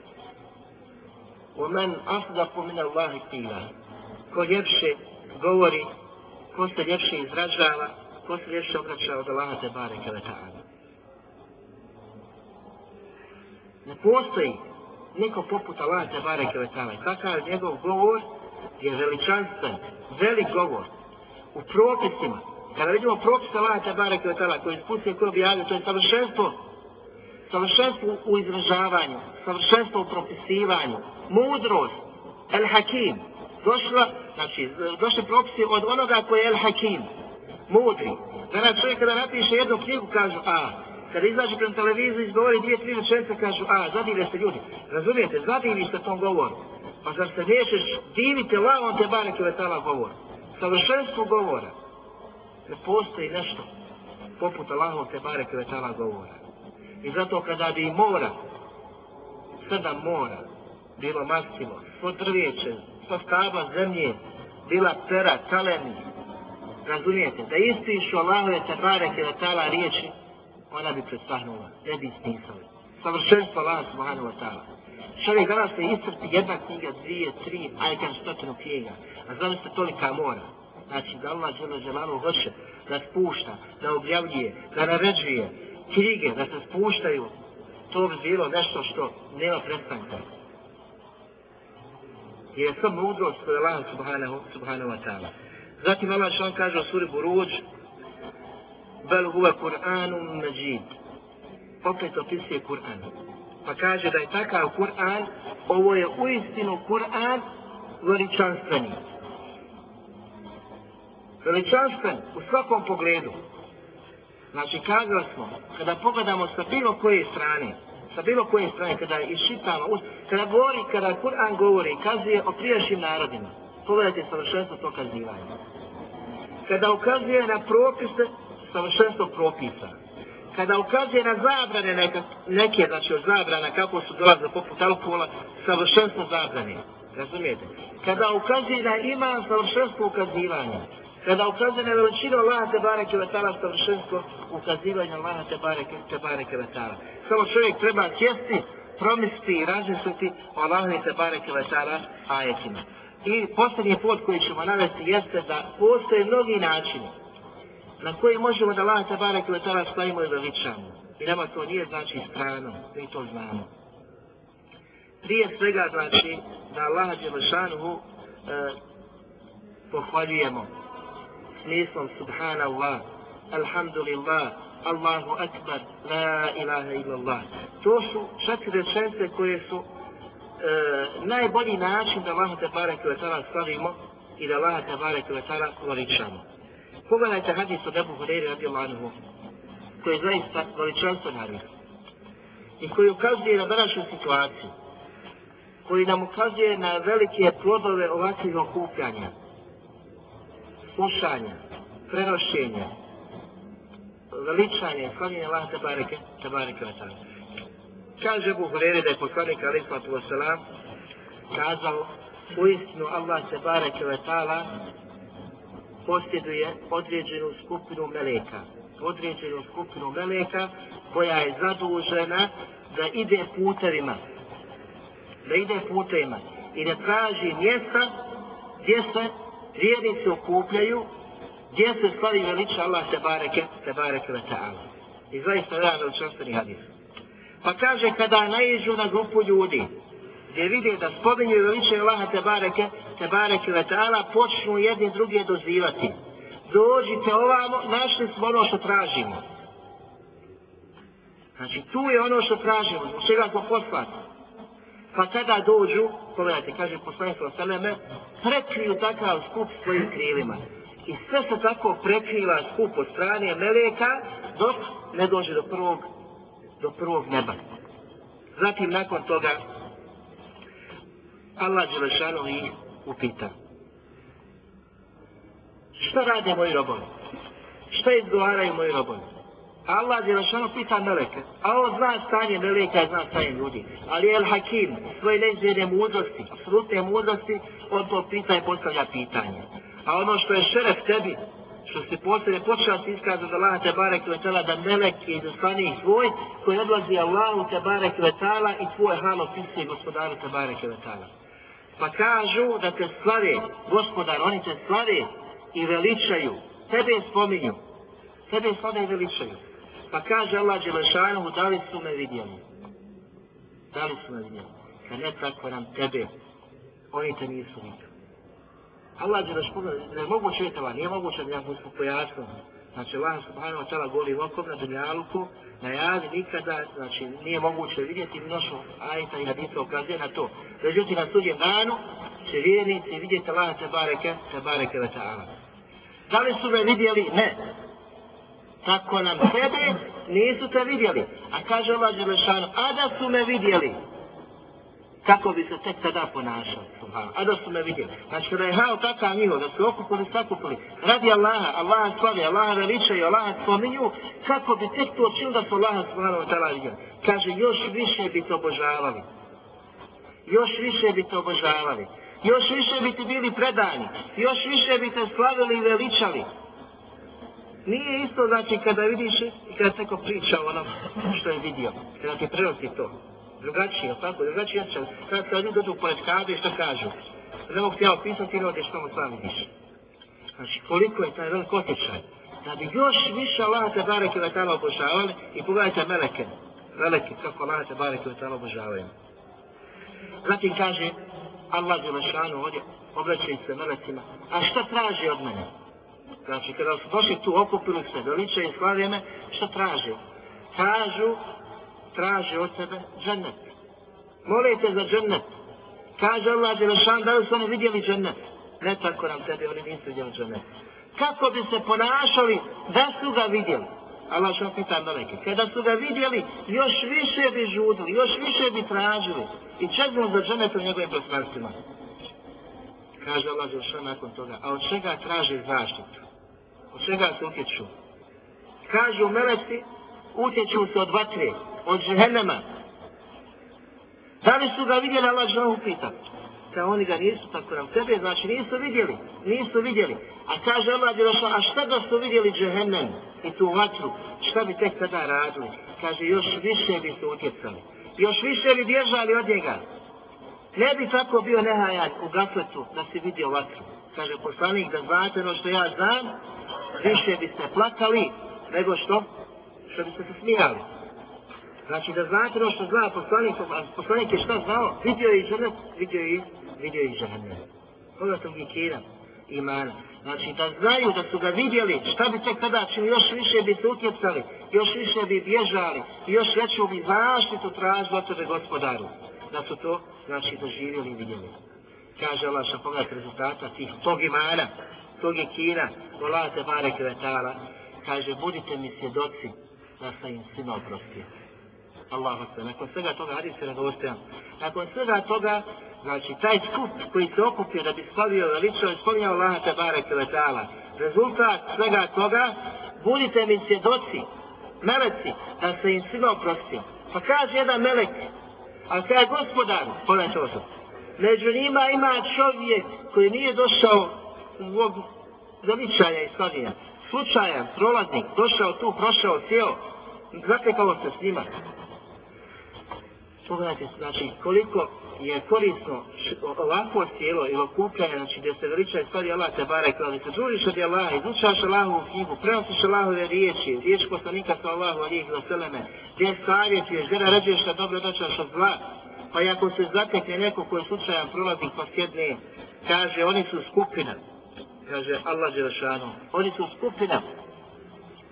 ومن أصدق من الله قيلا ko ljepše govori, ko se ljepše izražava, ko se ljepše obraća od Allaha te bare kevetana. Ne postoji neko poput Allaha te bare kevetana. Kakav njegov govor je veličanstven, velik govor. U propisima, kada vidimo propis Allaha te bareke kevetana koji spustio koji objavio, to je savršenstvo. Savršenstvo u izražavanju, savršenstvo u propisivanju, mudrost, el hakim. Došla, znači, došli propisi od onoga koji je el hakim, mudri. Danas čovjek kada napiše jednu knjigu kažu a, kada izađe prema televiziji izgovori dvije, tri rečenice kažu a, zadivlje se ljudi. Razumijete, zadivlji se tom govoru. Pa zar se nećeš diviti lavom te bareke ve govor. Savršenstvo govora. Ne postoji nešto poput Allahov te bareke ve taala govora. I zato kada bi mora, sedam mora, bilo maksimo, svo drvijeće, svo stabla zemlje, bila pera, kaleni, razumijete, da istišu Allahove te bareke ve taala riječi, ona bi predstahnula, ne bi snisali. Savršenstvo Allaha subhanahu wa ta'ala. Čovjek danas se iscrpi jedna knjiga, dvije, tri, aj kad stotinu knjiga. A znam se tolika mora. Znači da Allah žele želano hoće da spušta, da objavljuje, da naređuje knjige, da se spuštaju. To bi bilo nešto što nema prestanka. I je sam mudrost kod Allaha subhanahu, subhanahu wa ta'ala. Zatim Allah što on kaže u suri Buruđ, Bel huve Kur'anum Majid. Opet opisuje Kur'an pa kaže da je takav Kur'an, ovo je uistinu Kur'an veličanstveni. Veličanstven u svakom pogledu. Znači, kazali smo, kada pogledamo sa bilo koje strane, sa bilo kojim strane, kada iščitamo, kada govori, kada Kur'an govori, kazuje o prijašnjim narodima, pogledajte savršenstvo to kazivanja. Kada ukazuje na propise, savršenstvo propisa kada ukazuje na zabrane neka, neke, znači od zabrana kako su dolaze poput alkohola, savršenstvo zabrane. Razumijete? Kada ukazuje na ima savršenstvo ukazivanja, kada ukazuje na veličinu Allaha te bareke vetala savršenstvo ukazivanje Allaha te bareke, te bareke vetala. Samo čovjek treba sjesti, promisliti i razmisliti o Allahu te bareke vetala ajetima. I posljednji put koji ćemo navesti jeste da postoje mnogi načini na koji možemo da Allaha te bareke ve ta'ala slavimo i veličamo. I nama to nije znači strano, mi to znamo. Prije svega znači da Allaha Đelešanuhu e, pohvaljujemo smislom Subhanallah, Alhamdulillah, Allahu Akbar, La ilaha illallah. To su četiri rečence koje su e, najbolji način da Allah tabarak i letala slavimo i da Allah tabarak i letala veličamo. Pogledajte hadis od Ebu Hureyri radi Allahanhu, koji je zaista veličanstven hadis i koji ukazuje na današnju situaciju, koji nam ukazuje na velike plodove ovakvih okupljanja, slušanja, prenošenja, veličanja, slavljenja Allah tabareke, tabareke wa ta'ala. Kaže Abu Hurere da je poslanik alaih sallatu wasalam kazao u istinu Allah tabareke wa ta'ala posjeduje određenu skupinu meleka. Određenu skupinu meleka koja je zadužena da ide putevima. Da ide putevima i da traži mjesta gdje se vjernici okupljaju, gdje se slavi veliča Allah te bareke, te bareke ve ta'ala. I zaista je jedan veličanstveni hadis. Pa kaže kada naiđu na grupu ljudi, gdje vide da spominju veliče Allaha te bareke, te bareke ve ta'ala, počnu jedni drugi dozivati. Dođite ovamo, našli smo ono što tražimo. Znači, tu je ono što tražimo, zbog čega smo poslati. Pa kada dođu, pogledajte, kaže poslanik sa Seleme, prekriju takav skup svojim krilima. I sve se tako prekrila skup od strane Meleka, dok ne dođe do prvog, do prvog neba. Zatim, nakon toga, Allah Đelešanu i upita. Šta rade moji robovi? Šta izgovaraju moji robovi? Allah Đelešanu pita Meleke. A on zna stanje Meleka zna stanje ljudi. Ali El Hakim, svoje neizvjene mudrosti, apsolutne mudrosti, on to pita i postavlja pitanje. A ono što je šeref tebi, što se poslije počela se iskaza da Allah te barek vetala da melek je izaslani svoj koji odlazi Allahu te barek vetala i tvoje halo pisuje gospodaru te barek vetala pa kažu da te slave, gospodar, oni te slave i veličaju, tebe spominju, tebe slave i veličaju. Pa kaže Allah Đelešanu, da li su me vidjeli? Da li su me vidjeli? Kad ne tako nam tebe, oni te nisu vidjeli. Allah je ne mogu četava, nije moguće da ja mu pojasnu. Znači, Allah subhanahu wa ta'ala goli okom na dunjaluku, na javi nikada, znači, nije moguće vidjeti mnoštvo ajta i hadisa ukazuje na to. Međutim, na sudjem danu će vjernici vidjeti Allah te bareke, te bareke ve ta'ala. Da li su me vidjeli? Ne. Tako nam sebe nisu te vidjeli. A kaže Allah Đelešanu, a da su me vidjeli, kako bi se tek tada ponašao. A da su me vidjeli. Znači, da je hao takav njihov, da su okupili, sakupili, radi Allaha, Allaha slavi, Allaha veličaju, Allaha spominju, kako bi tek to čili da su Allaha subhanahu wa ta'ala vidjeli. Kaže, još više bi to obožavali. Još više bi to obožavali. Još više bi ti bili predani. Još više bi te slavili i veličali. Nije isto znači kada vidiš i kada neko priča o onom što je vidio. Kada ti prenosi to drugačije, tako, drugačije će, kada se oni dođu pored kade, što kažu? Ne mogu ti ja opisati ili odeš tamo sam vidiš. Znači, koliko je taj velik osjećaj. Da bi još više Allah te bareke ve ta'ala obožavali i pogledajte meleke. Meleke, kako Allah te bareke ve ta'ala obožavaju. Zatim kaže, Allah je lešanu ovdje, obraćaju se melecima. A šta traži od mene? Znači, kada su došli tu, okupili se, veliče i slavije me, šta traži? Kažu, traže od sebe džennet. Molite za džennet. Kaže Allah Đelešan, da li su oni vidjeli džennet? Ne tako nam tebi, oni nisu vidjeli džennet. Kako bi se ponašali da su ga vidjeli? Allah što pita meleke. Kada su ga vidjeli, još više bi žudili, još više bi tražili. I čezno za džennet u njegovim prostranstvima. Kaže Allah Đelešan nakon toga. A od čega traže zaštitu? Od čega se utječu? Kažu meleci, utječu se od vatre od žehennema. Da li su ga vidjeli, Allah će upita. Kao oni ga nisu tako nam tebe, znači nisu vidjeli, nisu vidjeli. A kaže Allah je a šta da su vidjeli džehennem i tu vatru, šta bi tek tada radili? Kaže, još više bi se utjecali, još više bi bježali od njega. Ne bi tako bio nehajan u gafletu da si vidio vatru. Kaže poslanik da znate ono što ja znam, više biste plakali nego što, što biste se smijali. Znači da znate ono što zna poslanik, a poslanik je šta znao? Vidio je i ženet, vidio je, vidio je i ženet. Koga sam gikira? Imana. Znači da znaju da su ga vidjeli, šta bi tek tada čini, još više bi se utjecali, još više bi bježali, još veću bi zaštitu tražili od tebe gospodaru. Da su to, znači, doživjeli i vidjeli. Kaže Allah što pogledat rezultata tih tog imana, tog ikina, kina, volate bare kvetala, kaže, budite mi svjedoci da sam im svima oprostio. Allahu se. Nakon svega toga hadis se radostajan. Nakon svega toga, znači taj skup koji se okupio da bi slavio veličao i spominjao Allaha te bare kvetala, Rezultat svega toga, budite mi svjedoci, meleci, da se im svima oprostio. Pa kaže jedan melek, a kada gospodar, pogledajte ovo sad, među njima ima čovjek koji nije došao zbog zavičaja i slavljenja. Slučajan, prolaznik, došao tu, prošao, sjeo, zatekalo se s njima pogledajte, znači, koliko je korisno ovako cijelo ili okupljanje, znači, gdje se veliča i stvari Allah te barek, ali se družiš od Allaha, izučaš Allahu u knjigu, prenosiš Allahove riječi, riječ poslanika sa Allahu alijih za seleme, gdje savjetuješ, gdje naređuješ da dobro doćaš od zla, pa i ako se zatekne neko koji slučajan prolazi pa sjedne, kaže, oni su skupina, kaže Allah Đelešanu, oni su skupina,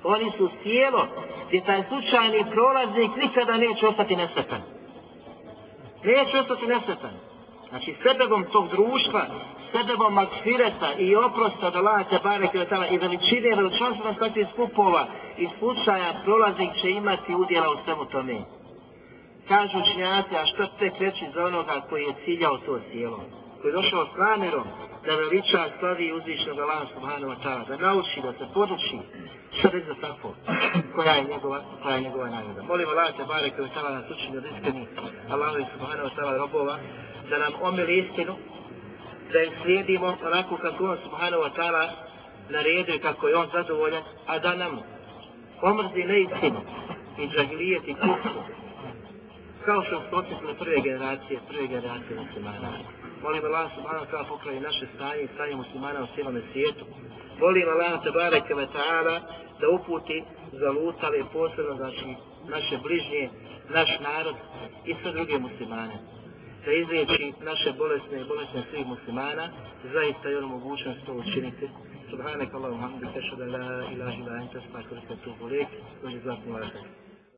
oni su tijelo, gdje taj slučajni prolaznik nikada neće ostati nesretan neće ostati nesretan. Znači, sebebom tog društva, sebebom makfireta i oprosta od Allah te i kretala i veličine, veličanstvenost takvih skupova i slučaja prolaznik će imati udjela u svemu tome. Kažu učinjaci, a što te kreći za onoga koji je ciljao to sjelo? Koji je došao s namjerom da veliča slavi i uzvišnog Allah subhanahu wa ta'ala, da nauči, da se poduči, što reći za tako, koja je njegova, koja je njegova nagrada. Molim Allah te bare koji stala nas učini od iskreni Allah subhanahu wa ta'ala robova, da nam omili istinu, da je slijedimo onako kako on subhanahu wa ta'ala naredio kako je on zadovoljan, a da nam omrzi neistinu i džahilijet i kufru, kao što su osjetile prve generacije, prve generacije muslimana. Molim Allah subhanahu wa ta'ala popravi naše stanje i stanje muslimana u cijelom svijetu. Molim Allah tabareke wa ta'ala da uputi zalutale posebno znači naše bližnje, naš narod i sve druge muslimane. da izliječi naše bolesne i bolesne svih muslimana, zaista je ono mogućnost to učiniti. Subhanak Allahum hamdika, šada la ilaha ila enta, spakurika tu bolek, dođe zlatni vatak.